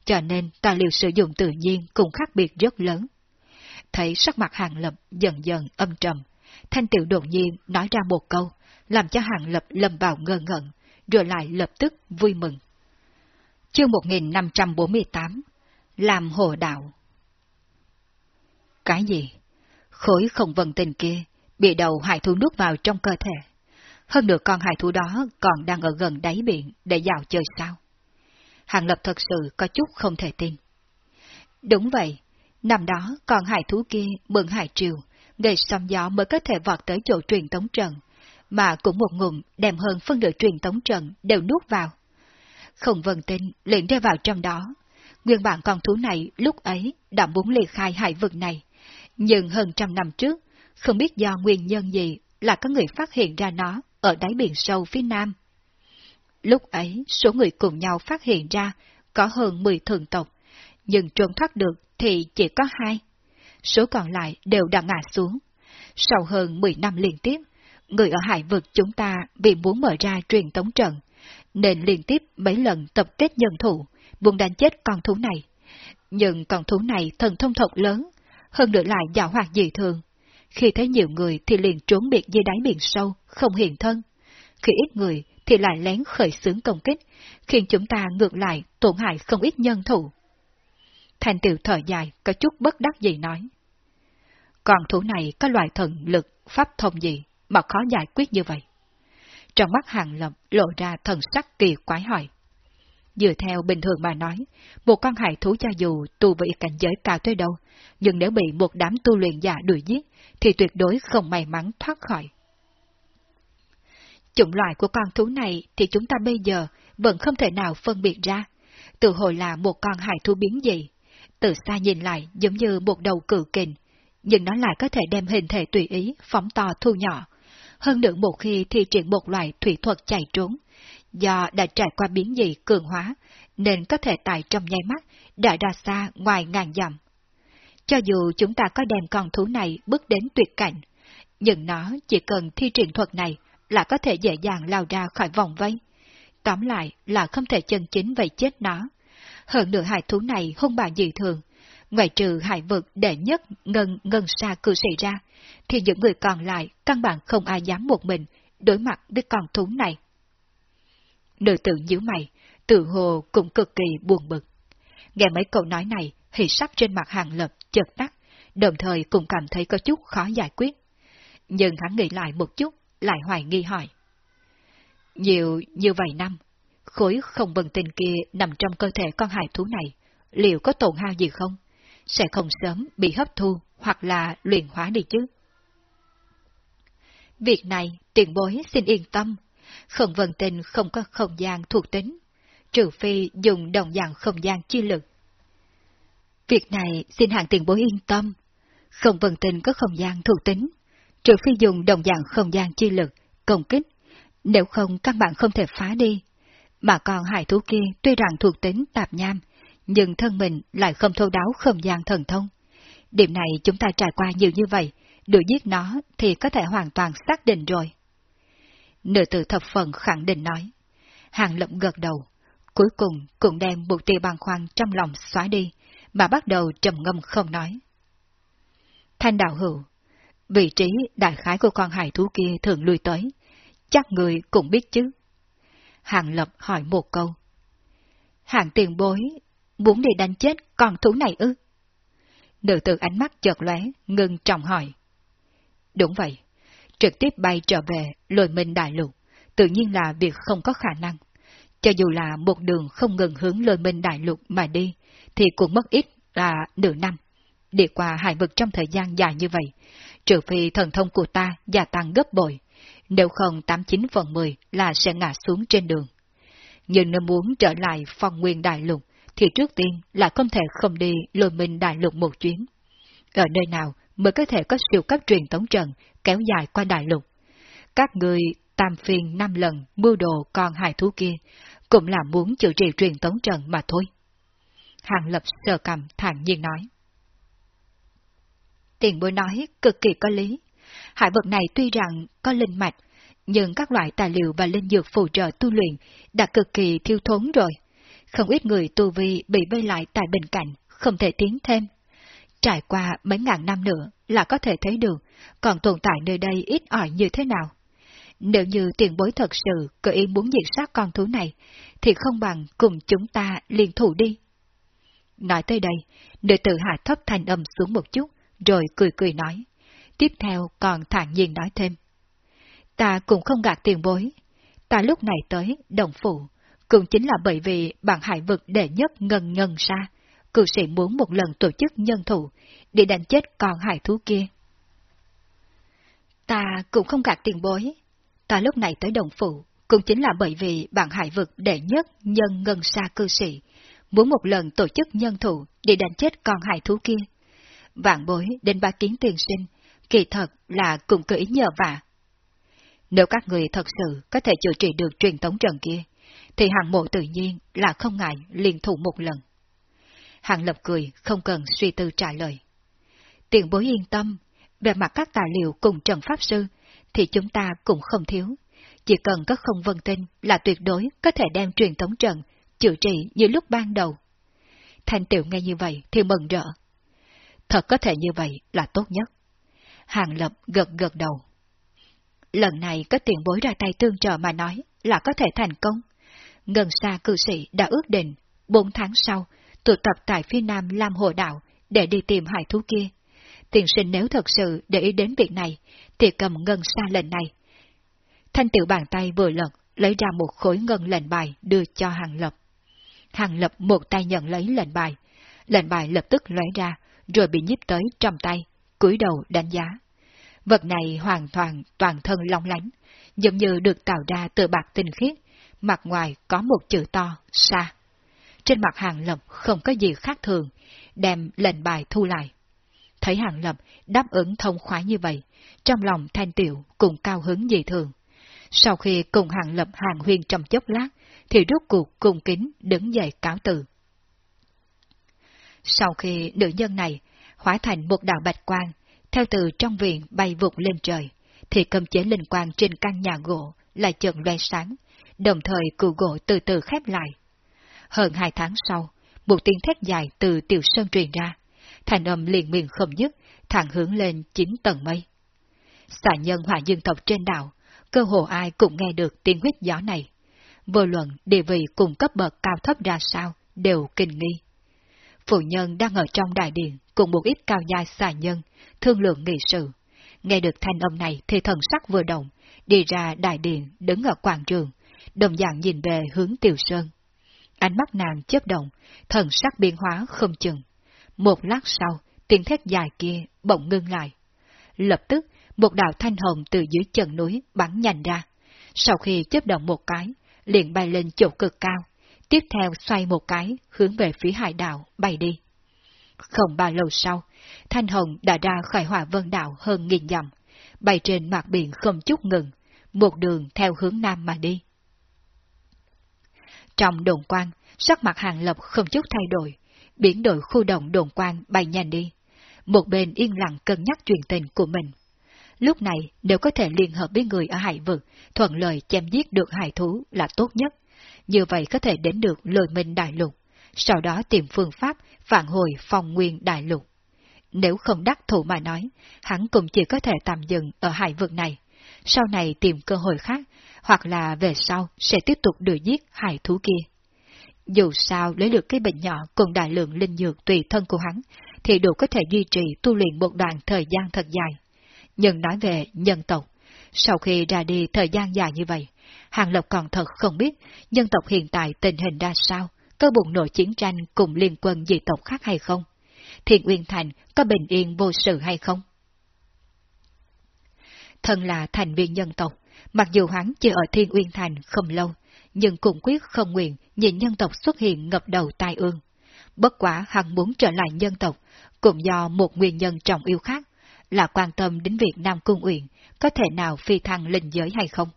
A: cho nên tài liệu sử dụng tự nhiên cũng khác biệt rất lớn. Thấy sắc mặt hàng lập dần dần âm trầm, thanh tiểu đột nhiên nói ra một câu, làm cho hàng lập lầm vào ngơ ngẩn, rồi lại lập tức vui mừng. Chương 1548 Làm hồ đạo Cái gì? Khối không vần tình kia bị đầu hải thú nuốt vào trong cơ thể. Hơn nữa con hải thú đó còn đang ở gần đáy biển để dạo chơi sao? Hàng Lập thật sự có chút không thể tin. Đúng vậy, năm đó con hải thú kia mượn hải triều, gây sóng gió mới có thể vọt tới chỗ truyền tống trần mà cũng một ngụm đem hơn phân nửa truyền tống trần đều nuốt vào. Không vần tin liền rơi vào trong đó. Nguyên bản con thú này lúc ấy đã muốn ly khai hải vực này, nhưng hơn trăm năm trước, không biết do nguyên nhân gì là có người phát hiện ra nó ở đáy biển sâu phía nam. Lúc ấy, số người cùng nhau phát hiện ra có hơn 10 thường tộc, nhưng trốn thoát được thì chỉ có hai. Số còn lại đều đã ngã xuống. Sau hơn 10 năm liên tiếp, người ở hải vực chúng ta vì muốn mở ra truyền tống trận, nên liên tiếp mấy lần tập kết nhân thủ, muốn đánh chết con thú này. Nhưng con thú này thần thông thật lớn, hơn nữa lại dạo hoạt dị thường. Khi thấy nhiều người thì liền trốn biệt dưới đáy biển sâu, không hiện thân. Khi ít người thì lại lén khởi xướng công kích, khiến chúng ta ngược lại tổn hại không ít nhân thủ. Thành tiểu thở dài, có chút bất đắc gì nói. Còn thú này có loại thần lực, pháp thông gì mà khó giải quyết như vậy? Trong mắt hàng lập lộ ra thần sắc kỳ quái hỏi. Dựa theo bình thường mà nói, một con hải thú cho dù tu vị cảnh giới cao tới đâu, nhưng nếu bị một đám tu luyện giả đuổi giết, thì tuyệt đối không may mắn thoát khỏi. Chủng loại của con thú này thì chúng ta bây giờ vẫn không thể nào phân biệt ra. từ hồi là một con hải thú biến dị. Từ xa nhìn lại giống như một đầu cự kình, nhưng nó lại có thể đem hình thể tùy ý, phóng to thu nhỏ. Hơn nữa một khi thi triển một loại thủy thuật chạy trốn, do đã trải qua biến dị cường hóa, nên có thể tại trong nháy mắt đã ra xa ngoài ngàn dặm. Cho dù chúng ta có đem con thú này bước đến tuyệt cảnh, nhưng nó chỉ cần thi triển thuật này là có thể dễ dàng lao ra khỏi vòng vây. Tóm lại là không thể chân chính vậy chết nó. Hơn nữa hải thú này hung bạo dị thường, ngoại trừ hải vực đệ nhất ngân ngân xa cư sĩ ra, thì những người còn lại căn bản không ai dám một mình đối mặt với con thú này. Nữ tử nhíu mày, tự hồ cũng cực kỳ buồn bực. Nghe mấy câu nói này, hỷ sắc trên mặt hàng lập chợt tắt, đồng thời cũng cảm thấy có chút khó giải quyết. Nhưng hắn nghĩ lại một chút, lại hoài nghi hỏi. Nhiều như vậy năm, khối không bần tình kia nằm trong cơ thể con hải thú này, liệu có tổn hao gì không? Sẽ không sớm bị hấp thu hoặc là luyện hóa đi chứ? Việc này, tiền bối xin yên tâm, không vần tình không có không gian thuộc tính, trừ phi dùng đồng dạng không gian chi lực. Việc này xin hạng tiền bối yên tâm, không vần tình có không gian thuộc tính, trừ phi dùng đồng dạng không gian chi lực, công kích, nếu không các bạn không thể phá đi. Mà còn hải thú kia tuy rằng thuộc tính tạp nham, nhưng thân mình lại không thâu đáo không gian thần thông. Điểm này chúng ta trải qua nhiều như vậy, đuổi giết nó thì có thể hoàn toàn xác định rồi. Nữ tử thập phần khẳng định nói. Hàng lập gật đầu, cuối cùng cũng đem một tia băng khoan trong lòng xóa đi, mà bắt đầu trầm ngâm không nói. Thanh đạo hữu, vị trí đại khái của con hải thú kia thường lui tới, chắc người cũng biết chứ. Hàng Lập hỏi một câu. Hàng tiền bối, muốn đi đánh chết con thú này ư? Nữ tử ánh mắt chợt lóe, ngưng trọng hỏi. Đúng vậy, trực tiếp bay trở về lôi minh đại lục, tự nhiên là việc không có khả năng. Cho dù là một đường không ngừng hướng lôi minh đại lục mà đi, thì cũng mất ít là nửa năm. Đi qua hải vực trong thời gian dài như vậy, trừ phi thần thông của ta gia tăng gấp bội, nếu không 89 phần 10 là sẽ ngã xuống trên đường. Nhưng nếu muốn trở lại phong nguyên đại lục, thì trước tiên là không thể không đi lôi minh đại lục một chuyến. Ở nơi nào mới có thể có siêu cấp truyền tống trận kéo dài qua đại lục? Các người tam phiên năm lần mưu đồ con hài thú kia, cũng là muốn chữa trị truyền tống trận mà thôi. Hàng lập sờ cầm thản nhiên nói. Tiền bối nói cực kỳ có lý. Hải vật này tuy rằng có linh mạch, nhưng các loại tài liệu và linh dược phù trợ tu luyện đã cực kỳ thiêu thốn rồi. Không ít người tu vi bị vây lại tại bên cạnh, không thể tiến thêm. Trải qua mấy ngàn năm nữa là có thể thấy được, còn tồn tại nơi đây ít ỏi như thế nào. Nếu như tiền bối thật sự cơ ý muốn diệt sát con thú này, thì không bằng cùng chúng ta liên thủ đi. Nói tới đây, nữ tử hạ thấp thanh âm xuống một chút, rồi cười cười nói. Tiếp theo còn thản nhiên nói thêm. Ta cũng không gạt tiền bối. Ta lúc này tới đồng phụ, cũng chính là bởi vì bạn hải vực đệ nhất ngân ngân xa, cư sĩ muốn một lần tổ chức nhân thủ để đánh chết con hải thú kia. Ta cũng không gạt tiền bối. Ta lúc này tới đồng phụ, cũng chính là bởi vì bạn hải vực đệ nhất nhân ngân xa cư sĩ, muốn một lần tổ chức nhân thủ để đánh chết con hải thú kia. Vạn bối đến ba kiến tiền sinh, kỳ thật là cũng cứ ý nhờ vả. Nếu các người thật sự có thể chữa trị được truyền thống trần kia, thì hàng mộ tự nhiên là không ngại liền thủ một lần. Hàng lập cười, không cần suy tư trả lời. Tiền bối yên tâm, về mặt các tài liệu cùng Trần Pháp Sư, thì chúng ta cũng không thiếu. Chỉ cần có không vân tinh là tuyệt đối có thể đem truyền thống trận, chữa trị như lúc ban đầu. Thanh tiểu nghe như vậy thì mừng rỡ. Thật có thể như vậy là tốt nhất. Hàng lập gật gật đầu. Lần này có tiền bối ra tay tương trợ mà nói là có thể thành công. Ngân xa cư sĩ đã ước định, bốn tháng sau, tụ tập tại phía nam Lam Hồ Đạo để đi tìm hải thú kia. Tiền sinh nếu thật sự để ý đến việc này, thì cầm ngân xa lệnh này. Thanh tiểu bàn tay vừa lật, lấy ra một khối ngân lệnh bài đưa cho Hàng Lập. Hàng Lập một tay nhận lấy lệnh bài, lệnh bài lập tức lóe ra, rồi bị nhíp tới trong tay, cúi đầu đánh giá. Vật này hoàn toàn toàn thân long lánh, giống như được tạo ra từ bạc tinh khiết, mặt ngoài có một chữ to, xa. Trên mặt hàng lập không có gì khác thường, đem lệnh bài thu lại. Thấy hàng lập đáp ứng thông khoái như vậy, trong lòng thanh tiểu cũng cao hứng dị thường. Sau khi cùng hàng lập hàng huyền trong chốc lát, thì rút cuộc cùng kính đứng dậy cáo từ. Sau khi nữ nhân này hóa thành một đạo bạch quang, theo từ trong viện bay vụt lên trời, thì cầm chế linh quang trên căn nhà gỗ lại chợt loe sáng, đồng thời cụ gỗ từ từ khép lại. Hơn hai tháng sau, một tiếng thét dài từ tiểu sơn truyền ra, thành âm liền miền không dứt, thẳng hướng lên chín tầng mây. Xà nhân hỏa dương tộc trên đảo, cơ hồ ai cũng nghe được tiếng huyết gió này. Vô luận địa vị cùng cấp bậc cao thấp ra sao, đều kinh nghi. Phụ nhân đang ở trong đại điện cùng một ít cao gia xà nhân, thương lượng nghị sự. Nghe được thanh âm này thì thần sắc vừa động, đi ra đại điện đứng ở quảng trường, đồng dạng nhìn về hướng Tiểu Sơn. Ánh mắt nàng chớp động, thần sắc biến hóa không chừng. Một lát sau, tiếng thét dài kia bỗng ngưng lại. Lập tức, một đạo thanh hồng từ dưới chân núi bắn nhanh ra. Sau khi chớp động một cái, liền bay lên chỗ cực cao, tiếp theo xoay một cái, hướng về phía hải đảo, bay đi. Không bao lâu sau, Thanh Hồng đã ra khỏi hỏa vân đảo hơn nghìn dặm, bay trên mặt biển không chút ngừng, một đường theo hướng nam mà đi. Trong đồn quan, sắc mặt hàng lập không chút thay đổi, biến đổi khu động đồn quan bay nhanh đi. Một bên yên lặng cân nhắc chuyện tình của mình. Lúc này, nếu có thể liên hợp với người ở hải vực, thuận lợi chém giết được hải thú là tốt nhất. như vậy có thể đến được lôi minh đại lục, sau đó tìm phương pháp phản hồi phong nguyên đại lục. Nếu không đắc thủ mà nói, hắn cũng chỉ có thể tạm dừng ở hải vực này, sau này tìm cơ hội khác, hoặc là về sau sẽ tiếp tục đuổi giết hải thú kia. Dù sao lấy được cái bệnh nhỏ cùng đại lượng linh dược tùy thân của hắn, thì đủ có thể duy trì tu luyện một đoạn thời gian thật dài. Nhưng nói về nhân tộc, sau khi ra đi thời gian dài như vậy, Hàng Lập còn thật không biết nhân tộc hiện tại tình hình ra sao, có bùng nổ chiến tranh cùng liên quân dị tộc khác hay không? Thiện Uyên Thành có bình yên vô sự hay không? Thân là thành viên nhân tộc, mặc dù hắn chỉ ở Thiên Uyên Thành không lâu, nhưng cũng quyết không nguyện nhìn nhân tộc xuất hiện ngập đầu tai ương. Bất quả hắn muốn trở lại nhân tộc, cũng do một nguyên nhân trọng yêu khác, là quan tâm đến việc Nam Cung Uyển có thể nào phi thăng linh giới hay không.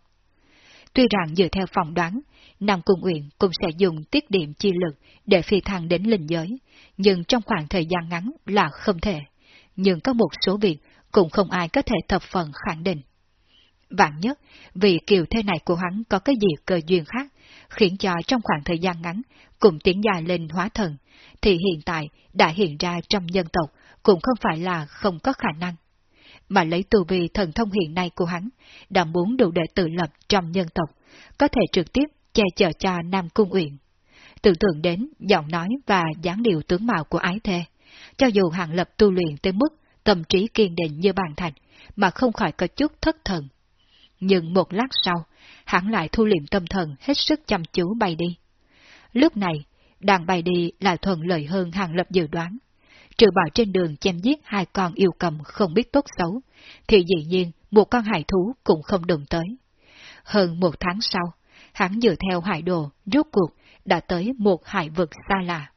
A: Tuy rằng dựa theo phỏng đoán, Nam Cung Uyển cũng sẽ dùng tiết điểm chi lực để phi thăng đến linh giới, nhưng trong khoảng thời gian ngắn là không thể. Nhưng có một số việc cũng không ai có thể thập phần khẳng định. Vạn nhất, vì kiều thế này của hắn có cái gì cơ duyên khác, khiến cho trong khoảng thời gian ngắn cùng tiến dài lên hóa thần, thì hiện tại đã hiện ra trong nhân tộc cũng không phải là không có khả năng. Mà lấy tù vi thần thông hiện nay của hắn, đã muốn đủ để tự lập trong nhân tộc, có thể trực tiếp che chở cho Nam Cung Uyển. Tưởng tượng đến giọng nói và dáng điệu tướng mạo của ái thê, cho dù hạng lập tu luyện tới mức tâm trí kiên định như bàn thành mà không khỏi có chút thất thần. Nhưng một lát sau, hắn lại thu liệm tâm thần hết sức chăm chú bay đi. Lúc này, đàn bay đi là thuận lợi hơn hàng lập dự đoán. Trừ bỏ trên đường chém giết hai con yêu cầm không biết tốt xấu, thì dĩ nhiên một con hải thú cũng không đụng tới. Hơn một tháng sau, hắn dựa theo hải đồ, rốt cuộc, đã tới một hải vực xa lạ.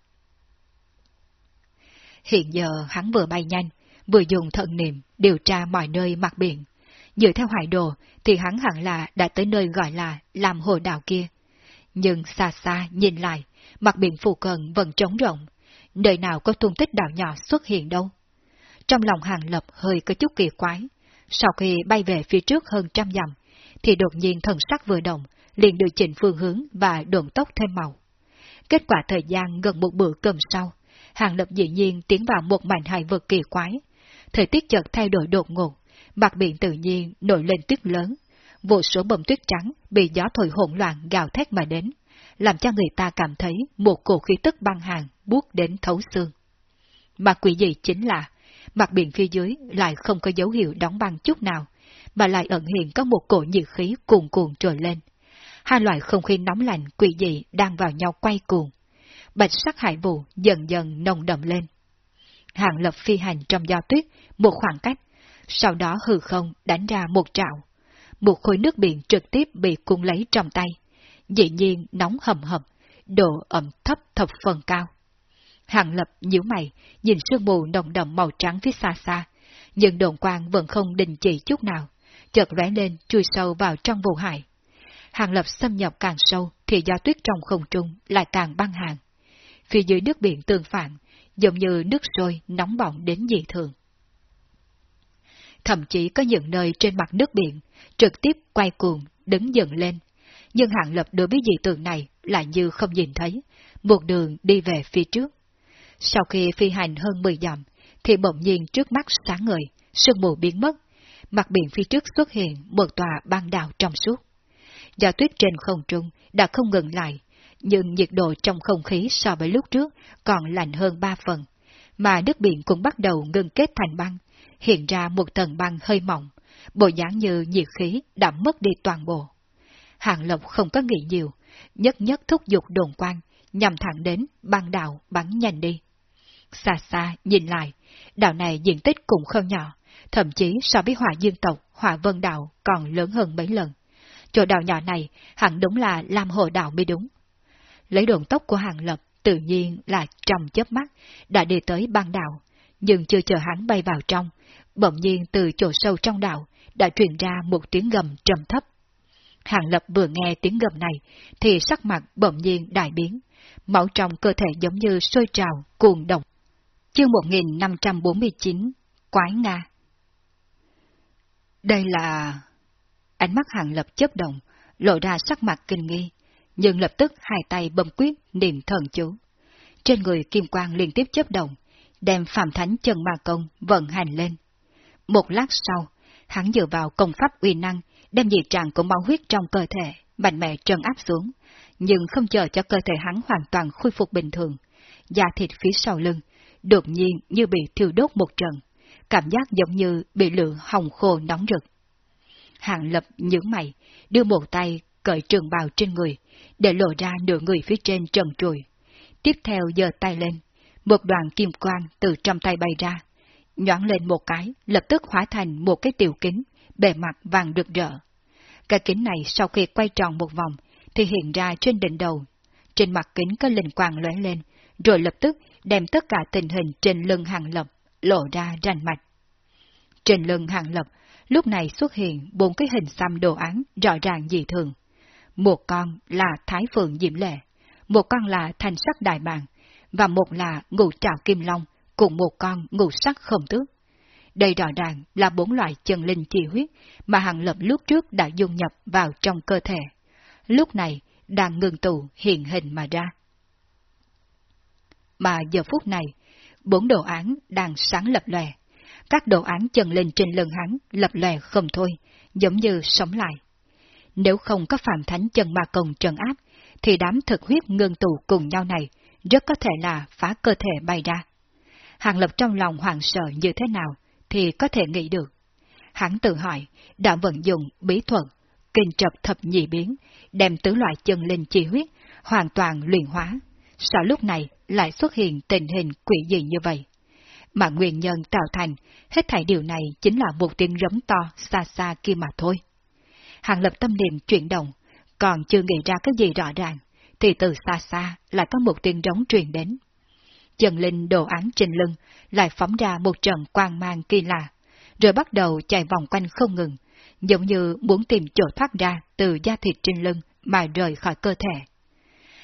A: Hiện giờ hắn vừa bay nhanh, vừa dùng thận niệm điều tra mọi nơi mặt biển. Dựa theo hải đồ thì hắn hẳn là đã tới nơi gọi là làm hồ đảo kia. Nhưng xa xa nhìn lại, mặt biển phù cận vẫn trống rộng, nơi nào có tung tích đảo nhỏ xuất hiện đâu. Trong lòng hàng lập hơi có chút kỳ quái, sau khi bay về phía trước hơn trăm dặm, thì đột nhiên thần sắc vừa động, liền điều chỉnh phương hướng và độn tốc thêm màu. Kết quả thời gian gần một bữa cơm sau, hàng lập dĩ nhiên tiến vào một mảnh hải vực kỳ quái. Thời tiết chợt thay đổi đột ngột, mặt biển tự nhiên nổi lên tuyết lớn, vô số bầm tuyết trắng bị gió thổi hỗn loạn gào thét mà đến, làm cho người ta cảm thấy một cổ khí tức băng hàng buốt đến thấu xương. Mà quỷ gì chính là, mặt biển phía dưới lại không có dấu hiệu đóng băng chút nào, mà lại ẩn hiện có một cổ nhiệt khí cuồn cuộn trồi lên. Hai loại không khí nóng lạnh quỷ dị đang vào nhau quay cuồng. Bạch sắc hải vụ dần dần nồng đậm lên. Hàng lập phi hành trong gió tuyết, một khoảng cách, sau đó hư không đánh ra một trạo. Một khối nước biển trực tiếp bị cuốn lấy trong tay, dĩ nhiên nóng hầm hầm, độ ẩm thấp thập phần cao. Hàng lập nhíu mày, nhìn sương mù nồng đậm màu trắng phía xa xa, nhưng đồn quang vẫn không đình chỉ chút nào, chợt lóe lên chui sâu vào trong vụ hải. Hàng lập xâm nhập càng sâu thì do tuyết trong không trung lại càng băng hàng. Phía dưới nước biển tương phản, giống như nước sôi nóng bỏng đến dị thường. Thậm chí có những nơi trên mặt nước biển trực tiếp quay cuồng, đứng dựng lên. Nhưng hạng lập đối với dị tượng này lại như không nhìn thấy, một đường đi về phía trước. Sau khi phi hành hơn 10 dặm, thì bỗng nhiên trước mắt sáng ngời, sương mù biến mất, mặt biển phía trước xuất hiện một tòa băng đảo trong suốt. Do tuyết trên không trung đã không ngừng lại, nhưng nhiệt độ trong không khí so với lúc trước còn lạnh hơn ba phần, mà nước biển cũng bắt đầu ngưng kết thành băng, hiện ra một tầng băng hơi mỏng, bộ dáng như nhiệt khí đã mất đi toàn bộ. Hàng Lộc không có nghĩ nhiều, nhất nhất thúc giục đồn quan, nhằm thẳng đến băng đảo bắn nhanh đi. Xa xa nhìn lại, đảo này diện tích cũng không nhỏ, thậm chí so với hỏa dương tộc, hỏa vân đảo còn lớn hơn mấy lần. Chỗ đảo nhỏ này hẳn đúng là Lam Hồ đảo mới đúng. Lấy đồn tốc của hàng lập tự nhiên là trong chớp mắt đã đi tới băng đảo, nhưng chưa chờ hắn bay vào trong, bỗng nhiên từ chỗ sâu trong đảo đã truyền ra một tiếng gầm trầm thấp. Hàng lập vừa nghe tiếng gầm này thì sắc mặt bỗng nhiên đại biến, máu trong cơ thể giống như sôi trào, cuồng động. Chương 1549 Quái Nga Đây là... Ánh mắt hàng lập chớp động, lộ ra sắc mặt kinh nghi, nhưng lập tức hai tay bấm quyết niệm thần chú. Trên người kim quang liên tiếp chớp động, đem phạm thánh trần ma công vận hành lên. Một lát sau, hắn dựa vào công pháp uy năng, đem dị trạng của máu huyết trong cơ thể, mạnh mẽ trần áp xuống, nhưng không chờ cho cơ thể hắn hoàn toàn khôi phục bình thường. Da thịt phía sau lưng, đột nhiên như bị thiêu đốt một trận, cảm giác giống như bị lửa hồng khô nóng rực. Hàng lập nhướng mày, đưa một tay cởi trường bào trên người, để lộ ra nửa người phía trên trần trùi. Tiếp theo giơ tay lên, một đoàn kim quang từ trong tay bay ra, nhoáng lên một cái, lập tức hóa thành một cái tiểu kính, bề mặt vàng rực rỡ. Cái kính này sau khi quay tròn một vòng, thì hiện ra trên đỉnh đầu. Trên mặt kính có linh quang lóe lên, rồi lập tức đem tất cả tình hình trên lưng hàng lập lộ ra rành mạch. Trên lưng hàng lập, lúc này xuất hiện bốn cái hình xăm đồ án rõ ràng dị thường. Một con là Thái Phượng Diễm Lệ, một con là thành Sắc Đại Bàng, và một là Ngụ Trào Kim Long, cùng một con ngũ sắc không tước. Đây rõ ràng là bốn loại chân linh chi huyết mà Hàng Lập lúc trước đã dung nhập vào trong cơ thể. Lúc này, đang ngừng tụ hiện hình mà ra. Mà giờ phút này, bốn đồ án đang sáng lập lòe. Các đồ án chân linh trên lưng hắn lập lòe không thôi, giống như sống lại. Nếu không có phạm thánh chân ma công trần áp, thì đám thực huyết ngưng tụ cùng nhau này rất có thể là phá cơ thể bay ra. Hàng Lập trong lòng hoàng sợ như thế nào thì có thể nghĩ được. Hắn tự hỏi, đã vận dụng bí thuật, kinh trập thập nhị biến, đem tứ loại chân linh chi huyết, hoàn toàn luyện hóa. Sao lúc này lại xuất hiện tình hình quỷ dị như vậy? Mà nguyên nhân tạo thành, hết thảy điều này chính là một tiếng rấm to xa xa kia mà thôi. Hàng lập tâm niệm chuyển động, còn chưa nghĩ ra cái gì rõ ràng, thì từ xa xa lại có một tiếng rống truyền đến. Trần Linh đồ án trên lưng lại phóng ra một trận quang mang kỳ lạ, rồi bắt đầu chạy vòng quanh không ngừng, giống như muốn tìm chỗ thoát ra từ da thịt trên lưng mà rời khỏi cơ thể.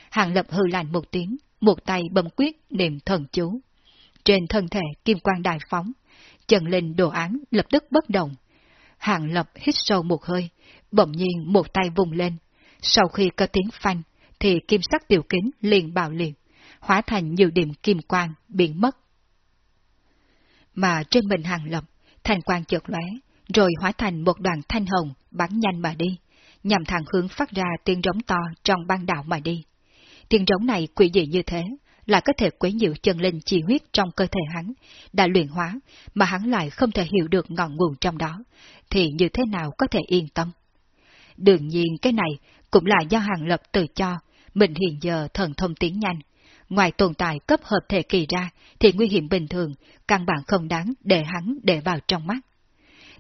A: Hàng lập hư lạnh một tiếng, một tay bấm quyết niệm thần chú. Trên thân thể kim quang đại phóng, Trần Linh đồ án lập tức bất động. Hàng lập hít sâu một hơi, bỗng nhiên một tay vùng lên. Sau khi có tiếng phanh, thì kim sắc tiểu kính liền bạo liệt, hóa thành nhiều điểm kim quang biến mất. Mà trên mình hàng lập, thành quang chợt lóe, rồi hóa thành một đoàn thanh hồng bắn nhanh mà đi, nhằm thẳng hướng phát ra tiếng rống to trong băng đạo mà đi. Tiếng rống này quỷ dị như thế, là có thể quấy nhiễu chân linh chi huyết trong cơ thể hắn, đã luyện hóa, mà hắn lại không thể hiểu được ngọn nguồn trong đó, thì như thế nào có thể yên tâm? Đương nhiên cái này cũng là do hàng lập tự cho, mình hiện giờ thần thông tiến nhanh. Ngoài tồn tại cấp hợp thể kỳ ra, thì nguy hiểm bình thường, căn bản không đáng để hắn để vào trong mắt.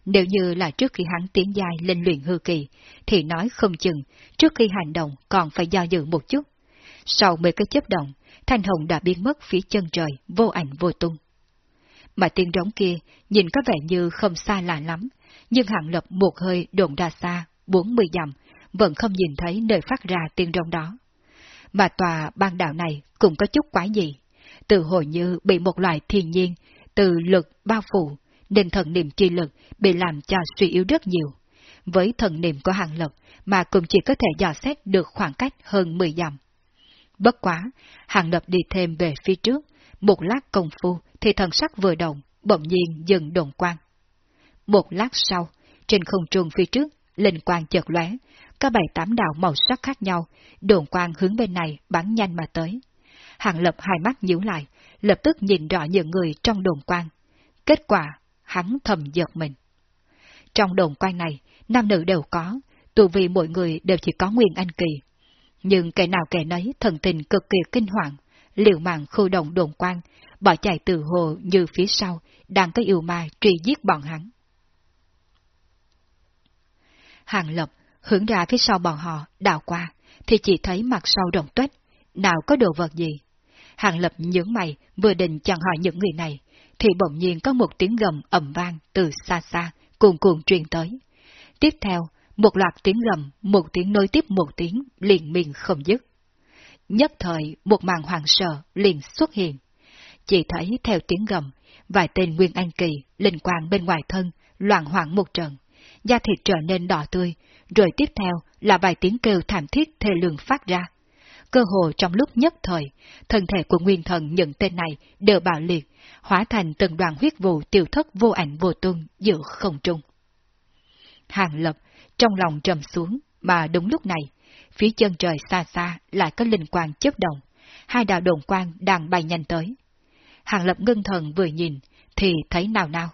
A: Nếu như là trước khi hắn tiến dài lên luyện hư kỳ, thì nói không chừng, trước khi hành động còn phải do dự một chút. Sau mấy cái chấp động, thanh hồng đã biến mất phía chân trời, vô ảnh vô tung. Mà tiếng rống kia nhìn có vẻ như không xa lạ lắm, nhưng hạng lập một hơi đồn ra xa, 40 dặm, vẫn không nhìn thấy nơi phát ra tiếng rống đó. Mà tòa ban đạo này cũng có chút quái gì, từ hồi như bị một loại thiên nhiên, từ lực bao phủ, nên thần niệm chi lực bị làm cho suy yếu rất nhiều. Với thần niệm của hàng lập mà cũng chỉ có thể dò xét được khoảng cách hơn 10 dặm. Bất quá, hàng lập đi thêm về phía trước, một lát công phu thì thần sắc vừa động, bỗng nhiên dừng đồn quang. Một lát sau, trên không trung phía trước, linh quang chợt lóe, có bảy tám đạo màu sắc khác nhau, đồn quang hướng bên này bắn nhanh mà tới. Hàng lập hai mắt nhíu lại, lập tức nhìn rõ những người trong đồn quang. Kết quả, hắn thầm giật mình. Trong đồn quang này, nam nữ đều có, tù vì mỗi người đều chỉ có nguyên anh kỳ. Nhưng kẻ nào kẻ nấy thần tình cực kỳ kinh hoàng, liều mạng khu động đồn quang, bỏ chạy từ hồ như phía sau, đang có yêu ma truy giết bọn hắn. Hàng lập hướng ra phía sau bọn họ, đào qua, thì chỉ thấy mặt sau rộng tuyết nào có đồ vật gì. Hàng lập nhướng mày, vừa định chẳng hỏi những người này, thì bỗng nhiên có một tiếng gầm ầm vang từ xa xa, cuồn cuộn truyền tới. Tiếp theo, một loạt tiếng gầm, một tiếng nối tiếp một tiếng, liền miên không dứt. Nhất thời, một màn hoàng sợ liền xuất hiện. Chỉ thấy theo tiếng gầm, vài tên Nguyên Anh Kỳ, linh quang bên ngoài thân, loạn hoảng một trận, da thịt trở nên đỏ tươi, rồi tiếp theo là vài tiếng kêu thảm thiết thê lương phát ra. Cơ hồ trong lúc nhất thời, thân thể của nguyên thần nhận tên này đều bạo liệt, hóa thành từng đoàn huyết vụ tiêu thất vô ảnh vô tung giữa không trung. Hàng lập trong lòng trầm xuống, mà đúng lúc này, phía chân trời xa xa lại có linh quang chớp động, hai đạo đồn quang đang bay nhanh tới. Hàng lập ngưng thần vừa nhìn, thì thấy nào nào.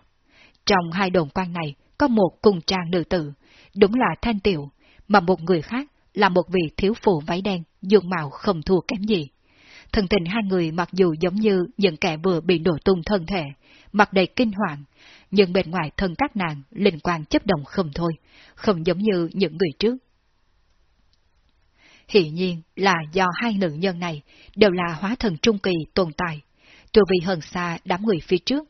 A: Trong hai đồn quang này có một cùng trang nữ tử, đúng là Thanh Tiểu, mà một người khác là một vị thiếu phụ váy đen, dương mạo không thua kém gì. Thần tình hai người mặc dù giống như những kẻ vừa bị đổ tung thân thể, mặt đầy kinh hoàng, nhưng bên ngoài thân các nàng linh quang chấp động không thôi, không giống như những người trước. Hiện nhiên là do hai nữ nhân này đều là hóa thần trung kỳ tồn tại, tu vị hơn xa đám người phía trước,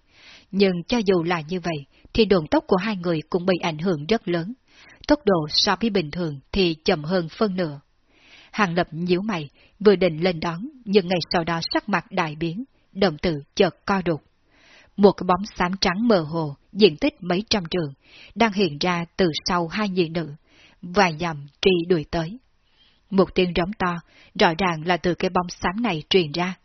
A: nhưng cho dù là như vậy, thì đồn tốc của hai người cũng bị ảnh hưởng rất lớn. Tốc độ so với bình thường thì chậm hơn phân nửa. Hàng lập nhíu mày, vừa định lên đón, nhưng ngày sau đó sắc mặt đại biến, đồng tử chợt co đục. Một cái bóng xám trắng mờ hồ, diện tích mấy trăm trường, đang hiện ra từ sau hai nhị nữ, vài dặm truy đuổi tới. Một tiếng rống to, rõ ràng là từ cái bóng xám này truyền ra.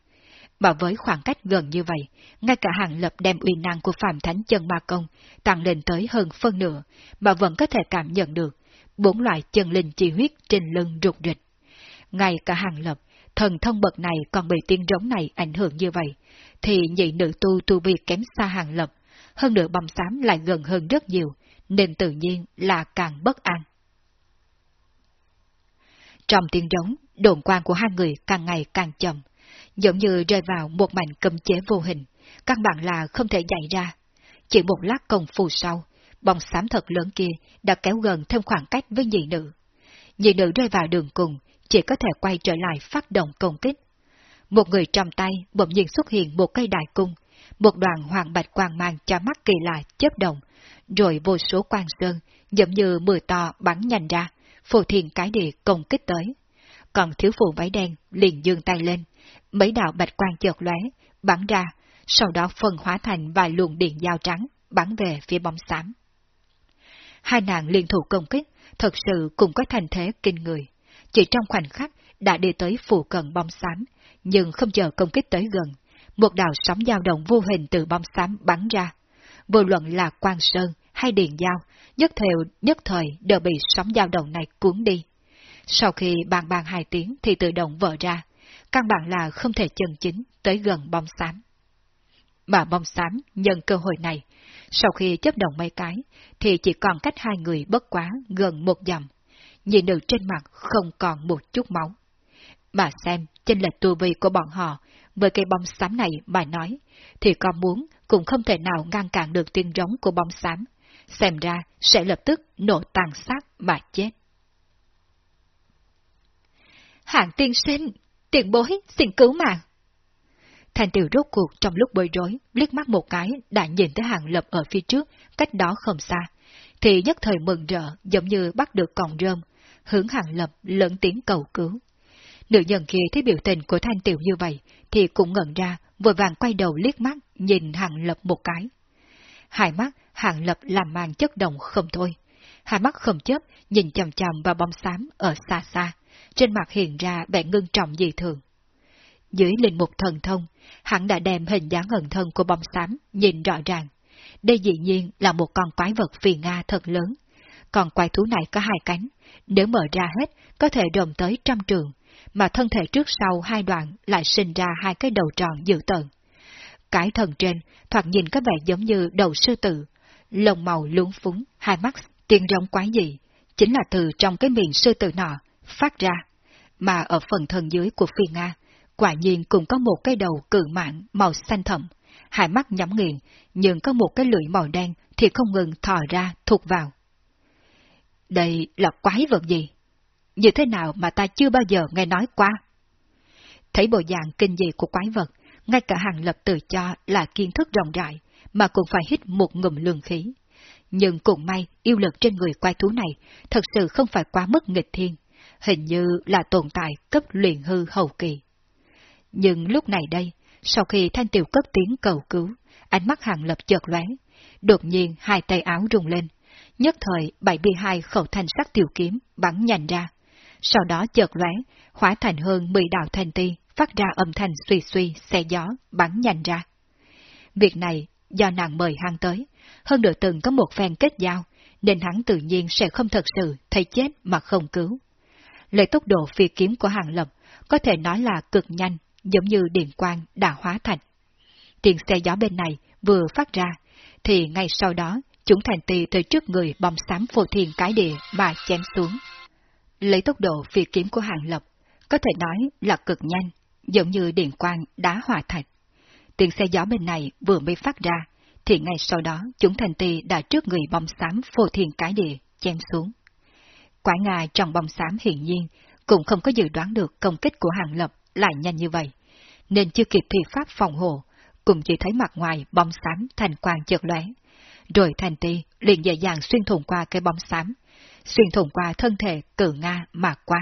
A: Mà với khoảng cách gần như vậy, ngay cả hàng lập đem uy năng của Phạm Thánh chân ma công tăng lên tới hơn phân nửa, mà vẫn có thể cảm nhận được bốn loại chân linh chi huyết trên lưng rụt rịch. Ngay cả hàng lập, thần thông bậc này còn bị tiếng rống này ảnh hưởng như vậy, thì nhị nữ tu tu vi kém xa hàng lập, hơn nữa bầm xám lại gần hơn rất nhiều, nên tự nhiên là càng bất an. Trong tiếng rống, đồn quan của hai người càng ngày càng chậm, giống như rơi vào một mảnh cầm chế vô hình, căn bản là không thể dạy ra. Chỉ một lát công phu sau, bóng xám thật lớn kia đã kéo gần thêm khoảng cách với nhị nữ. Nhị nữ rơi vào đường cùng, chỉ có thể quay trở lại phát động công kích. Một người trong tay bỗng nhiên xuất hiện một cây đại cung, một đoàn hoàng bạch quang mang cho mắt kỳ lạ chớp động, rồi vô số quang sơn, giống như mưa to bắn nhanh ra, phù thiền cái địa công kích tới. Còn thiếu phụ váy đen liền dương tay lên, mấy đạo bạch quang chợt lóe, bắn ra, sau đó phân hóa thành vài luồng điện dao trắng, bắn về phía bóng xám. Hai nàng liên thủ công kích, thật sự cũng có thành thế kinh người. Chỉ trong khoảnh khắc đã đi tới phụ cận bóng xám, nhưng không chờ công kích tới gần, một đạo sóng dao động vô hình từ bóng xám bắn ra. Vô luận là quang sơn hay điện dao, nhất thời, nhất thời đều bị sóng dao động này cuốn đi. Sau khi bàn bàn hai tiếng thì tự động vỡ ra, căn bản là không thể chân chính tới gần bom xám. Mà bom xám nhân cơ hội này, sau khi chấp động mấy cái, thì chỉ còn cách hai người bất quá gần một dặm. Nhìn được trên mặt không còn một chút máu. Mà xem, trên lệch tu vi của bọn họ, với cây bom xám này mà nói, thì con muốn cũng không thể nào ngăn cản được tiếng rống của bom xám. Xem ra sẽ lập tức nổ tàn sát mà chết. Hạng tiên sinh, tiền bối, xin cứu mạng. Thành tiểu rốt cuộc trong lúc bối rối, liếc mắt một cái đã nhìn thấy hàng lập ở phía trước, cách đó không xa, thì nhất thời mừng rỡ giống như bắt được còng rơm, hướng hàng lập lớn tiếng cầu cứu. Nữ nhân kia thấy biểu tình của thanh tiểu như vậy, thì cũng ngẩn ra, vội vàng quay đầu liếc mắt, nhìn hàng lập một cái. Hai mắt hàng lập làm màn chất động không thôi. Hai mắt không chớp nhìn chầm chầm vào bóng xám ở xa xa, trên mặt hiện ra vẻ ngưng trọng dị thường. Dưới linh mục thần thông, hắn đã đem hình dáng ẩn thân của bóng xám nhìn rõ ràng. Đây dĩ nhiên là một con quái vật phi Nga thật lớn. Còn quái thú này có hai cánh, nếu mở ra hết, có thể rồng tới trăm trường, mà thân thể trước sau hai đoạn lại sinh ra hai cái đầu tròn dữ tợn. Cái thần trên thoạt nhìn có vẻ giống như đầu sư tử, lồng màu luống phúng, hai mắt tiên rong quái dị, chính là từ trong cái miệng sư tử nọ phát ra. Mà ở phần thân dưới của phi Nga, quả nhiên cũng có một cái đầu cự mạng màu xanh thẳm, hai mắt nhắm nghiền, nhưng có một cái lưỡi màu đen thì không ngừng thò ra, thụt vào. Đây là quái vật gì? Như thế nào mà ta chưa bao giờ nghe nói qua? Thấy bộ dạng kinh dị của quái vật, ngay cả hàng lập tự cho là kiến thức rộng rãi, mà cũng phải hít một ngụm lường khí. Nhưng cũng may, yêu lực trên người quái thú này thật sự không phải quá mức nghịch thiên, hình như là tồn tại cấp luyện hư hậu kỳ. Nhưng lúc này đây, sau khi thanh tiểu cất tiếng cầu cứu, ánh mắt hàng lập chợt lóe, đột nhiên hai tay áo rung lên, nhất thời 72 khẩu thanh sắc tiểu kiếm bắn nhành ra. Sau đó chợt lóe, hóa thành hơn 10 đạo thanh ti, phát ra âm thanh suy suy, xe gió, bắn nhành ra. Việc này do nàng mời hắn tới, hơn nữa từng có một phen kết giao, nên hắn tự nhiên sẽ không thật sự thấy chết mà không cứu. Lấy tốc độ phi kiếm của hàng lập có thể nói là cực nhanh, giống như điện quang đã hóa thành. Tiền xe gió bên này vừa phát ra, thì ngay sau đó chúng thành tì tới trước người bom xám phô thiên cái địa mà chém xuống. Lấy tốc độ phi kiếm của hàng lập, có thể nói là cực nhanh, giống như điện quang đá hòa thạch. Tiền xe gió bên này vừa mới phát ra, thì ngay sau đó chúng thành tì đã trước người bom xám phô thiên cái địa chém xuống. Quả ngà trong bông xám hiển nhiên cũng không có dự đoán được công kích của hàng lập lại nhanh như vậy, nên chưa kịp thi pháp phòng hộ, cũng chỉ thấy mặt ngoài bông xám thành quang chợt lóe, rồi thành ti liền dễ dàng xuyên thủng qua cái bông xám, xuyên thủng qua thân thể cử Nga mà qua.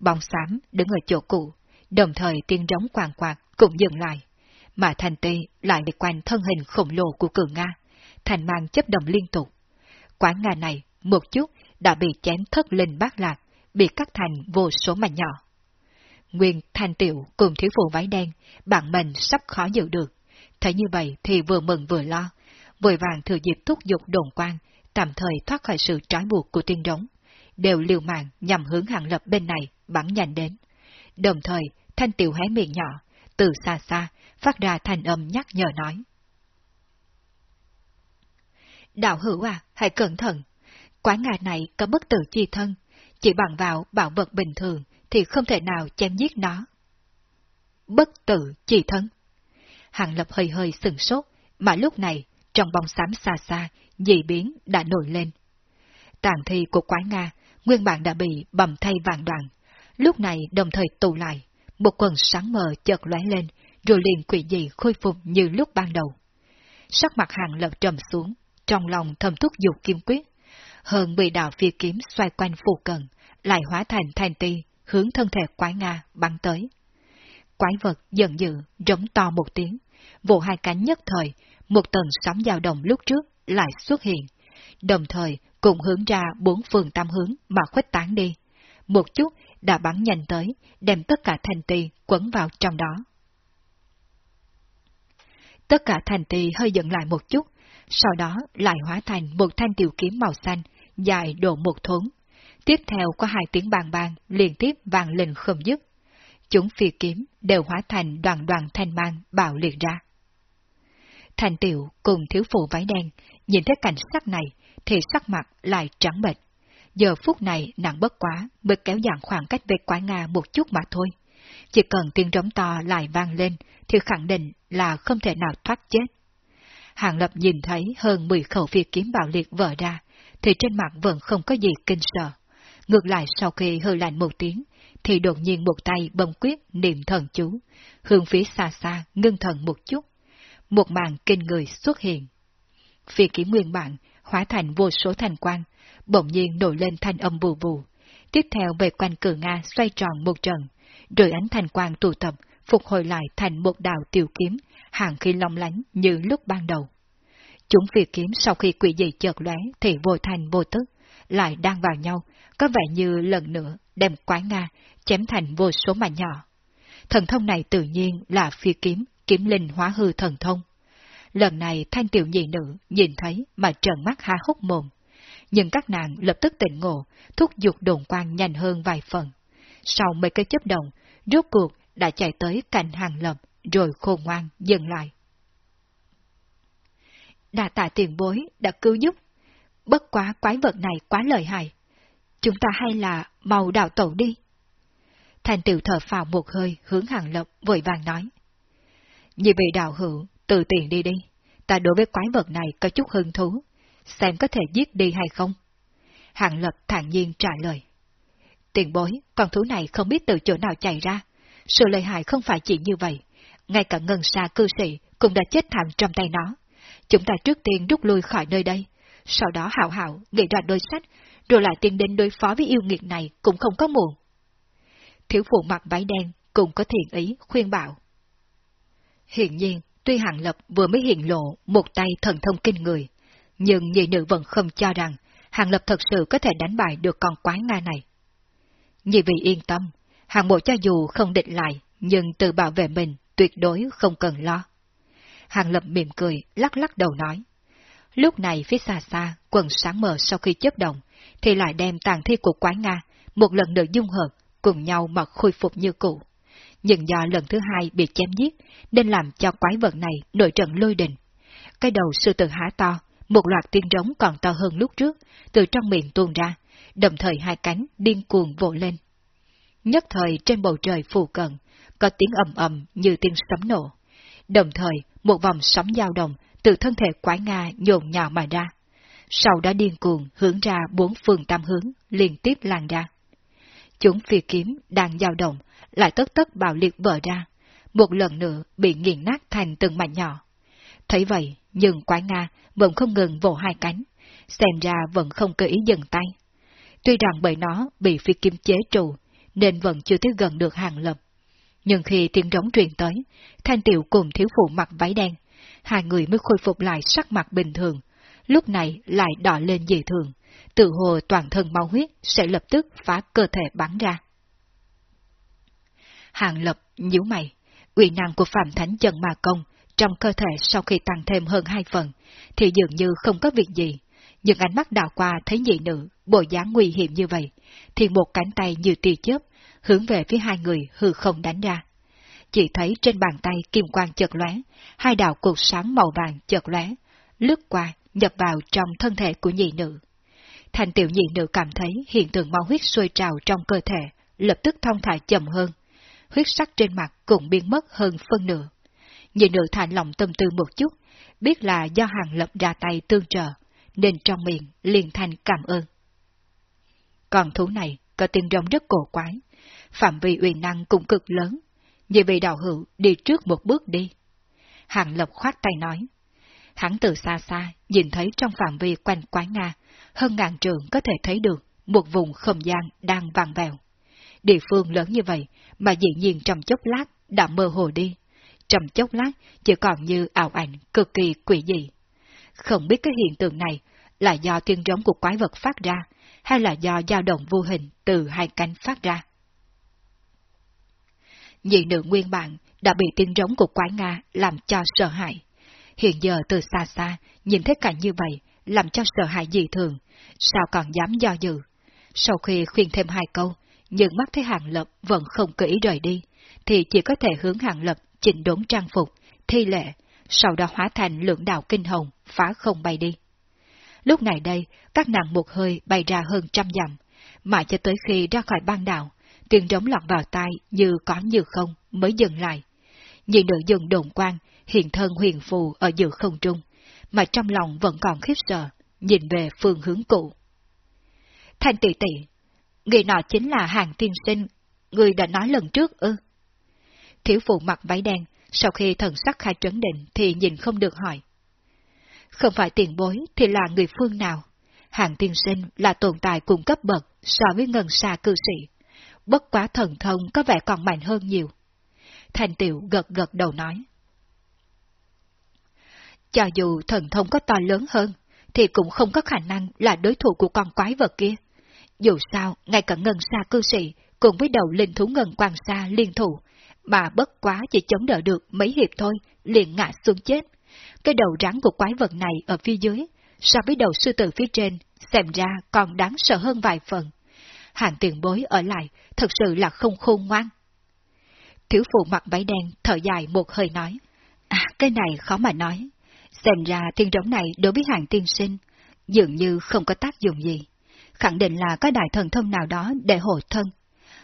A: Bông xám đứng ở chỗ cũ, đồng thời tiếng rống quàng quạt cũng dừng lại, mà thành ti lại bị quanh thân hình khổng lồ của cử Nga, thành mang chấp động liên tục. Quán Nga này một chút đã bị chém thất linh bát lạc, bị cắt thành vô số mảnh nhỏ. Nguyên Thanh Tiểu cùng thiếu phụ váy đen, bạn mình sắp khó giữ được. Thấy như vậy thì vừa mừng vừa lo, vội vàng thừa dịp thúc giục đồn quan, tạm thời thoát khỏi sự trói buộc của tiên đống, đều liều mạng nhằm hướng hàng lập bên này bắn nhanh đến. Đồng thời, Thanh Tiểu hé miệng nhỏ, từ xa xa, phát ra thanh âm nhắc nhở nói. Đạo hữu à, hãy cẩn thận quái ngà này có bất tử chi thân, chỉ bằng vào bảo vật bình thường thì không thể nào chém giết nó. Bất tử chi thân. Hàng lập hơi hơi sừng sốt, mà lúc này, trong bóng xám xa xa, dị biến đã nổi lên. Tàn thi của quái Nga, nguyên bản đã bị bầm thay vàng đoạn, lúc này đồng thời tụ lại, một quần sáng mờ chợt lóe lên, rồi liền quỷ dị khôi phục như lúc ban đầu. Sắc mặt hàng lập trầm xuống, trong lòng thầm thúc dục kiên quyết. Hơn 10 đạo phi kiếm xoay quanh phù cận, lại hóa thành thành ti, hướng thân thể quái Nga bắn tới. Quái vật giận dữ, rống to một tiếng, vụ hai cánh nhất thời, một tầng sóng dao động lúc trước lại xuất hiện, đồng thời cùng hướng ra bốn phương tam hướng mà khuếch tán đi. Một chút đã bắn nhanh tới, đem tất cả thành ti quấn vào trong đó. Tất cả thành ti hơi dựng lại một chút, sau đó lại hóa thành một thanh tiểu kiếm màu xanh, dài độ một thốn. Tiếp theo có hai tiếng bàn bàn liên tiếp vang lên không dứt. Chúng phi kiếm đều hóa thành đoàn đoàn thanh mang bạo liệt ra. Thành tiểu cùng thiếu phụ váy đen, nhìn thấy cảnh sắc này thì sắc mặt lại trắng bệch. Giờ phút này nặng bất quá mới kéo dạng khoảng cách về quái Nga một chút mà thôi. Chỉ cần tiếng rống to lại vang lên thì khẳng định là không thể nào thoát chết. Hàng Lập nhìn thấy hơn 10 khẩu phi kiếm bạo liệt vỡ ra, thì trên mặt vẫn không có gì kinh sợ. Ngược lại sau khi hư lạnh một tiếng, thì đột nhiên một tay bấm quyết niệm thần chú, hướng phía xa xa ngưng thần một chút. Một màn kinh người xuất hiện. Phi kiếm nguyên bản hóa thành vô số thành quang, bỗng nhiên nổi lên thanh âm vù vù. Tiếp theo về quanh cửa Nga xoay tròn một trận, rồi ánh thành quang tụ tập, phục hồi lại thành một đạo tiểu kiếm, hàng khi long lánh như lúc ban đầu. Chúng phi kiếm sau khi quỷ dị chợt lóe thì vô thành vô tức, lại đang vào nhau, có vẻ như lần nữa đem quái Nga chém thành vô số mảnh nhỏ. Thần thông này tự nhiên là phi kiếm, kiếm linh hóa hư thần thông. Lần này thanh tiểu nhị nữ nhìn thấy mà trợn mắt há hốc mồm. Nhưng các nàng lập tức tỉnh ngộ, thúc giục đồn quang nhanh hơn vài phần. Sau mấy cái chấp động, rốt cuộc đã chạy tới cạnh hàng lập, rồi khôn ngoan dừng lại. Đà tạ tiền bối đã cứu giúp, bất quá quái vật này quá lợi hại. Chúng ta hay là màu đào tẩu đi. Thành tiểu thở phào một hơi hướng hàng lộc vội vàng nói. Như vị đạo hữu, từ tiền đi đi, ta đối với quái vật này có chút hứng thú, xem có thể giết đi hay không. Hàng lập thản nhiên trả lời. Tiền bối, con thú này không biết từ chỗ nào chạy ra, sự lợi hại không phải chỉ như vậy, ngay cả ngân xa cư sĩ cũng đã chết thảm trong tay nó. Chúng ta trước tiên rút lui khỏi nơi đây, sau đó hảo hảo nghĩ ra đôi sách, rồi lại tiến đến đối phó với yêu nghiệt này cũng không có muộn. Thiếu phụ mặc váy đen cũng có thiện ý khuyên bảo. Hiện nhiên, tuy Hàng Lập vừa mới hiện lộ một tay thần thông kinh người, Nhưng nhị nữ vẫn không cho rằng Hàng Lập thật sự có thể đánh bại được con quái Nga này. Nhị vị yên tâm, Hàng Bộ cho dù không định lại, nhưng tự bảo vệ mình tuyệt đối không cần lo. Hàng Lập mỉm cười, lắc lắc đầu nói. Lúc này phía xa xa, quần sáng mờ sau khi chấp động, thì lại đem tàn thi của quái Nga một lần nữa dung hợp, cùng nhau mà khôi phục như cũ. Nhưng do lần thứ hai bị chém giết, nên làm cho quái vật này nổi trận lôi đình. Cái đầu sư tử há to, một loạt tiên rống còn to hơn lúc trước, từ trong miệng tuôn ra, đồng thời hai cánh điên cuồng vỗ lên. Nhất thời trên bầu trời phù cận, có tiếng ầm ầm như tiếng sấm nổ. Đồng thời, một vòng sóng dao động từ thân thể quái Nga nhộn nhào mà ra. Sau đó điên cuồng hướng ra bốn phương tam hướng, liên tiếp lan ra. Chúng phi kiếm đang dao động, lại tất tất bạo liệt vỡ ra, một lần nữa bị nghiền nát thành từng mảnh nhỏ. Thấy vậy, nhưng quái Nga vẫn không ngừng vỗ hai cánh, xem ra vẫn không cơ ý dừng tay. Tuy rằng bởi nó bị phi kim chế trụ, nên vẫn chưa tới gần được hàng lập. Nhưng khi tiếng rống truyền tới, Thanh Tiểu cùng thiếu phụ mặc váy đen, hai người mới khôi phục lại sắc mặt bình thường, lúc này lại đỏ lên dị thường, tự hồ toàn thân máu huyết sẽ lập tức phá cơ thể bắn ra. Hàng lập nhíu mày, uy năng của Phạm Thánh trần Ma Công trong cơ thể sau khi tăng thêm hơn hai phần, thì dường như không có việc gì. Nhưng ánh mắt đào qua thấy nhị nữ, bộ dáng nguy hiểm như vậy, thì một cánh tay như tia chớp, hướng về phía hai người hư không đánh ra. Chỉ thấy trên bàn tay kim quang chợt lóe, hai đạo cột sáng màu vàng chợt lóe, lướt qua, nhập vào trong thân thể của nhị nữ. Thành tiểu nhị nữ cảm thấy hiện tượng máu huyết sôi trào trong cơ thể, lập tức thông thả chậm hơn. Huyết sắc trên mặt cũng biến mất hơn phân nửa. Nhị nữ thản lòng tâm tư một chút, biết là do hàng lập ra tay tương trợ, nên trong miệng liền thành cảm ơn. Còn thú này có tiếng rống rất cổ quái, phạm vi uy năng cũng cực lớn, như vị đạo hữu đi trước một bước đi. Hàng lập khoát tay nói. Hắn từ xa xa, nhìn thấy trong phạm vi quanh quái Nga, hơn ngàn trường có thể thấy được một vùng không gian đang vàng vèo. Địa phương lớn như vậy mà dĩ nhiên trong chốc lát đã mơ hồ đi. Trong chốc lát chỉ còn như ảo ảnh cực kỳ quỷ dị. Không biết cái hiện tượng này là do tiếng rống của quái vật phát ra, hay là do dao động vô hình từ hai cánh phát ra. Nhị nữ nguyên bản đã bị tiếng rống của quái Nga làm cho sợ hãi. Hiện giờ từ xa xa, nhìn thấy cảnh như vậy, làm cho sợ hãi dị thường, sao còn dám do dự. Sau khi khuyên thêm hai câu, nhưng mắt thấy hàng lập vẫn không kỹ rời đi, thì chỉ có thể hướng hàng lập chỉnh đốn trang phục, thi lệ, sau đó hóa thành lượng đạo kinh hồng, phá không bay đi. Lúc này đây, các nàng một hơi bay ra hơn trăm dặm, mãi cho tới khi ra khỏi băng đảo, tiếng trống lọt vào tai như có như không mới dừng lại. nhìn nữ dừng đồn quan, hiện thân huyền phù ở giữa không trung, mà trong lòng vẫn còn khiếp sợ, nhìn về phương hướng cũ. Thanh tỷ tỷ, người nọ chính là hàng tiên sinh, người đã nói lần trước ư? Thiếu phụ mặc váy đen, sau khi thần sắc khai trấn định thì nhìn không được hỏi. Không phải tiền bối thì là người phương nào? Hàng tiên sinh là tồn tại cùng cấp bậc so với ngân xa cư sĩ. Bất quá thần thông có vẻ còn mạnh hơn nhiều. Thành tiểu gật gật đầu nói. Cho dù thần thông có to lớn hơn, thì cũng không có khả năng là đối thủ của con quái vật kia. Dù sao, ngay cả ngân xa cư sĩ cùng với đầu linh thú ngân quan xa liên thủ, mà bất quá chỉ chống đỡ được mấy hiệp thôi, liền ngã xuống chết. Cái đầu rắn của quái vật này ở phía dưới, so với đầu sư tử phía trên, xem ra còn đáng sợ hơn vài phần. Hàng tiền bối ở lại, thật sự là không khôn ngoan. Thiếu phụ mặt váy đen thở dài một hơi nói, À, cái này khó mà nói. Xem ra thiên trống này đối với hàng tiên sinh, dường như không có tác dụng gì. Khẳng định là có đại thần thông nào đó để hộ thân.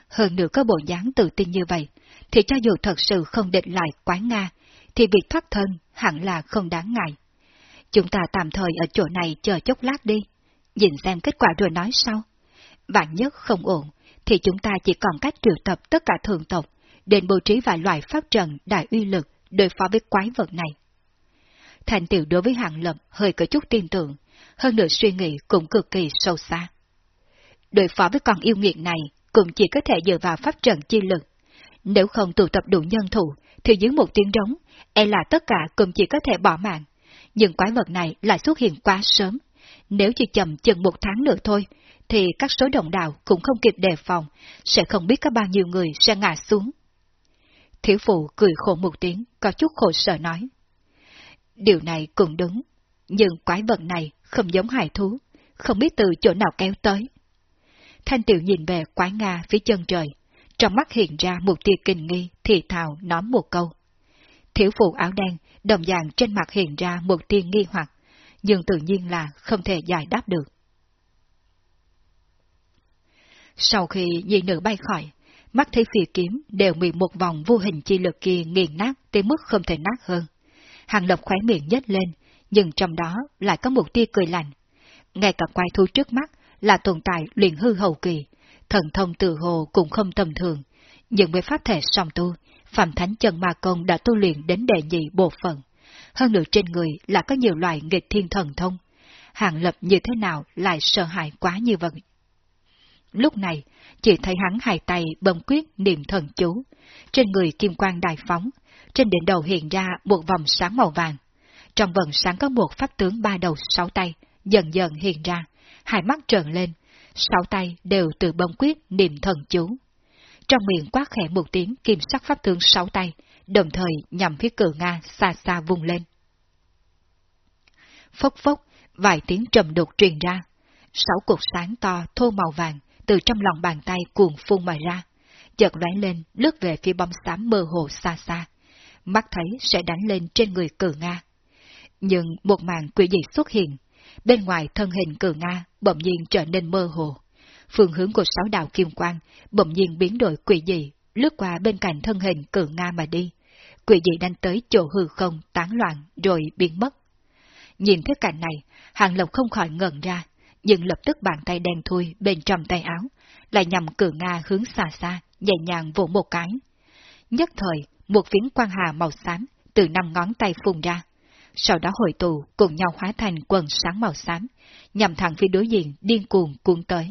A: Hơn nữa có bộ dáng tự tin như vậy, thì cho dù thật sự không định lại quán Nga, thì việc thoát thân hẳn là không đáng ngại. Chúng ta tạm thời ở chỗ này chờ chốc lát đi, nhìn xem kết quả rồi nói sau. Vạn nhất không ổn, thì chúng ta chỉ còn cách triệu tập tất cả thường tộc, đến bố trí vài loại pháp trận đại uy lực đối phó với quái vật này. Thành tiểu đối với hạng lập hơi có chút tin tưởng, hơn nữa suy nghĩ cũng cực kỳ sâu xa. Đối phó với con yêu nghiệt này cũng chỉ có thể dựa vào pháp trận chi lực. Nếu không tụ tập đủ nhân thủ, thì dưới một tiếng rống, e là tất cả cũng chỉ có thể bỏ mạng. nhưng quái vật này lại xuất hiện quá sớm. Nếu chỉ chậm chừng một tháng nữa thôi, thì các số đồng đạo cũng không kịp đề phòng, sẽ không biết có bao nhiêu người sẽ ngã xuống. Thiếu phụ cười khổ một tiếng, có chút khổ sở nói. Điều này cũng đúng, nhưng quái vật này không giống hải thú, không biết từ chỗ nào kéo tới. Thanh tiểu nhìn về quái Nga phía chân trời, trong mắt hiện ra một tia kinh nghi, thì thào nói một câu. Thiếu phụ áo đen, đồng dạng trên mặt hiện ra một tia nghi hoặc, nhưng tự nhiên là không thể giải đáp được. Sau khi dị nữ bay khỏi, mắt thấy phi kiếm đều bị một vòng vô hình chi lực kia nghiền nát tới mức không thể nát hơn. Hàng lập khóe miệng nhếch lên, nhưng trong đó lại có một tia cười lạnh. Ngay cả quái thú trước mắt là tồn tại luyện hư hậu kỳ, thần thông tự hồ cũng không tầm thường, nhưng với pháp thể song tu, Phạm Thánh trần Ma Công đã tu luyện đến đệ nhị bộ phận. Hơn nữa trên người là có nhiều loại nghịch thiên thần thông. Hàng lập như thế nào lại sợ hãi quá như vậy? Lúc này, chỉ thấy hắn hai tay bấm quyết niệm thần chú. Trên người kim quang đại phóng, trên đỉnh đầu hiện ra một vòng sáng màu vàng. Trong vần sáng có một pháp tướng ba đầu sáu tay, dần dần hiện ra, hai mắt trợn lên, sáu tay đều từ bấm quyết niệm thần chú. Trong miệng quát khẽ một tiếng kim sắc pháp tướng sáu tay, đồng thời nhằm phía cửa Nga xa xa vung lên. Phốc phốc, vài tiếng trầm đục truyền ra. Sáu cục sáng to thô màu vàng từ trong lòng bàn tay cuồng phun mà ra, chợt lóe lên lướt về phía bóng xám mơ hồ xa xa, mắt thấy sẽ đánh lên trên người cử Nga. Nhưng một màn quỷ dị xuất hiện, bên ngoài thân hình cử Nga bỗng nhiên trở nên mơ hồ. Phương hướng của sáu đạo kim quang bỗng nhiên biến đổi quỷ dị, lướt qua bên cạnh thân hình cử Nga mà đi. Quỷ dị đánh tới chỗ hư không tán loạn rồi biến mất. Nhìn thấy cảnh này, Hàng Lộc không khỏi ngẩn ra, nhưng lập tức bàn tay đen thui bên trong tay áo, lại nhằm cửa Nga hướng xa xa, nhẹ nhàng vỗ một cái. Nhất thời, một phiến quang hà màu xám từ năm ngón tay phun ra, sau đó hội tụ cùng nhau hóa thành quần sáng màu xám, nhằm thẳng phía đối diện điên cuồng cuốn tới.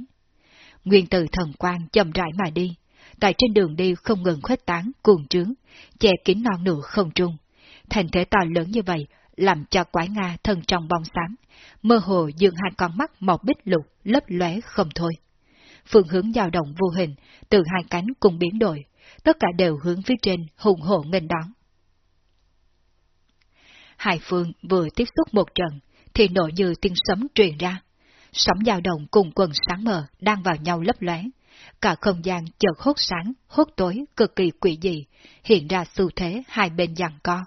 A: Nguyên tử thần quang chậm rãi mà đi, tại trên đường đi không ngừng khuếch tán, cuồng trướng, che kín non nửa không trung. Thành thể to lớn như vậy, làm cho quái Nga thân trong bóng xám, mơ hồ dường hai con mắt màu bích lục lấp lóe không thôi. Phương hướng dao động vô hình, từ hai cánh cùng biến đổi, tất cả đều hướng phía trên hùng hổ nghênh đón. Hai phương vừa tiếp xúc một trận, thì nổ như tiếng sấm truyền ra. Sóng dao động cùng quần sáng mờ đang vào nhau lấp lóe. Cả không gian chợt hốt sáng, hốt tối, cực kỳ quỷ dị, hiện ra xu thế hai bên giằng co.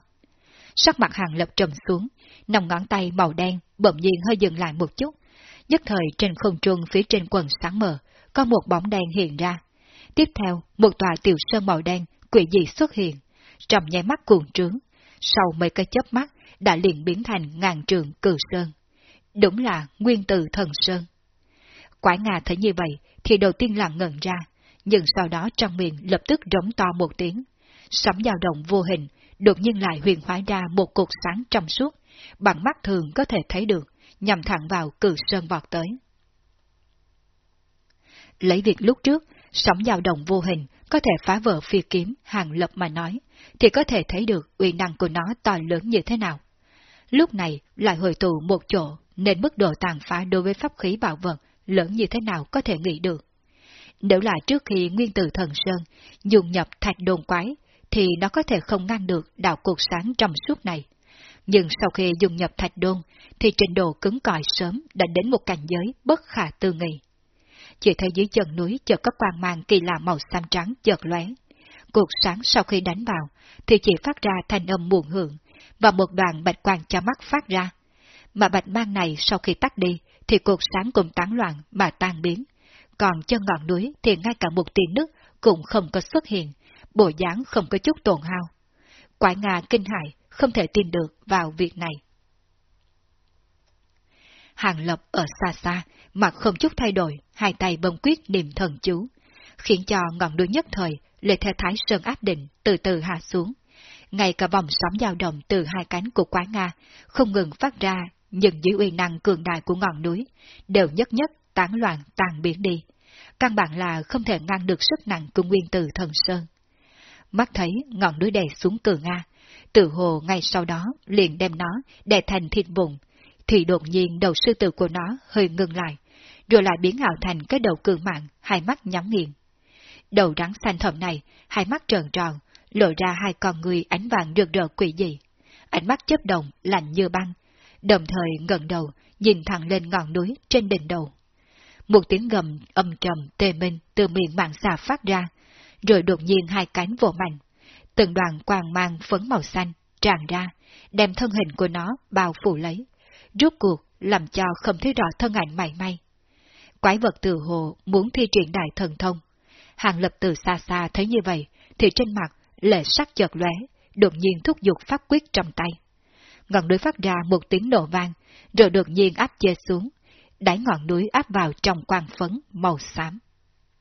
A: Sắc mặt hàng lập trầm xuống, nòng ngón tay màu đen bỗng nhiên hơi dừng lại một chút. Nhất thời trên không trung phía trên quần sáng mờ, có một bóng đen hiện ra. Tiếp theo, một tòa tiểu sơn màu đen, quỷ dị xuất hiện, trong nháy mắt cuồng trướng. Sau mấy cái chớp mắt, đã liền biến thành ngàn trường cử sơn. Đúng là nguyên từ thần sơn. Quái Nga thấy như vậy, thì đầu tiên là ngẩn ra, nhưng sau đó trong miệng lập tức rống to một tiếng. Sóng dao động vô hình, đột nhiên lại huyền hóa ra một cột sáng trong suốt, bằng mắt thường có thể thấy được, nhằm thẳng vào cử sơn vọt tới. Lấy việc lúc trước, sóng dao động vô hình có thể phá vỡ phi kiếm hàng lập mà nói, thì có thể thấy được uy năng của nó to lớn như thế nào. Lúc này lại hồi tụ một chỗ, nên mức độ tàn phá đối với pháp khí bảo vật lớn như thế nào có thể nghĩ được. Nếu là trước khi nguyên tử thần sơn dùng nhập thạch đồn quái, thì nó có thể không ngăn được đạo cuộc sáng trong suốt này. Nhưng sau khi dùng nhập thạch đôn, thì trình độ cứng cỏi sớm đã đến một cảnh giới bất khả tư nghị. Chỉ thấy dưới chân núi chợt có quang mang kỳ lạ màu xám trắng chợt lóe. Cuộc sáng sau khi đánh vào, thì chỉ phát ra thanh âm muộn hưởng, và một đoàn bạch quang cho mắt phát ra. Mà bạch mang này sau khi tắt đi, thì cuộc sáng cũng tán loạn mà tan biến. Còn chân ngọn núi thì ngay cả một tia nước cũng không có xuất hiện, bộ dáng không có chút tổn hao. Quái Nga kinh hại, không thể tin được vào việc này. Hàng Lập ở xa xa, mặt không chút thay đổi, hai tay bông quyết niệm thần chú, khiến cho ngọn núi nhất thời, lệ theo thái sơn áp định, từ từ hạ xuống. Ngay cả vòng sóng dao động từ hai cánh của quái Nga, không ngừng phát ra, những dưới uy năng cường đại của ngọn núi, đều nhất nhất tán loạn tan biến đi. Căn bản là không thể ngăn được sức nặng của nguyên tử thần sơn. Mắt thấy ngọn núi đè xuống cửa Nga, Tự hồ ngay sau đó liền đem nó đè thành thịt bụng, thì đột nhiên đầu sư tử của nó hơi ngừng lại, rồi lại biến ảo thành cái đầu cường mạng, hai mắt nhắm nghiền. Đầu rắn xanh thầm này, hai mắt tròn tròn, lộ ra hai con người ánh vàng rực rỡ quỷ dị. Ánh mắt chớp động, lạnh như băng, đồng thời ngẩng đầu, nhìn thẳng lên ngọn núi trên đỉnh đầu. Một tiếng gầm âm trầm tê minh từ miệng mạng xà phát ra, rồi đột nhiên hai cánh vỗ mạnh. Từng đoàn quang mang phấn màu xanh tràn ra, đem thân hình của nó bao phủ lấy. Rút cuộc làm cho không thấy rõ thân ảnh mảy may. Quái vật từ hồ muốn thi triển đại thần thông. Hàng lập từ xa xa thấy như vậy, thì trên mặt lệ sắc chợt lóe, đột nhiên thúc giục pháp quyết trong tay. Ngọn núi phát ra một tiếng nổ vang, rồi đột nhiên áp chê xuống, đáy ngọn núi áp vào trong quang phấn màu xám.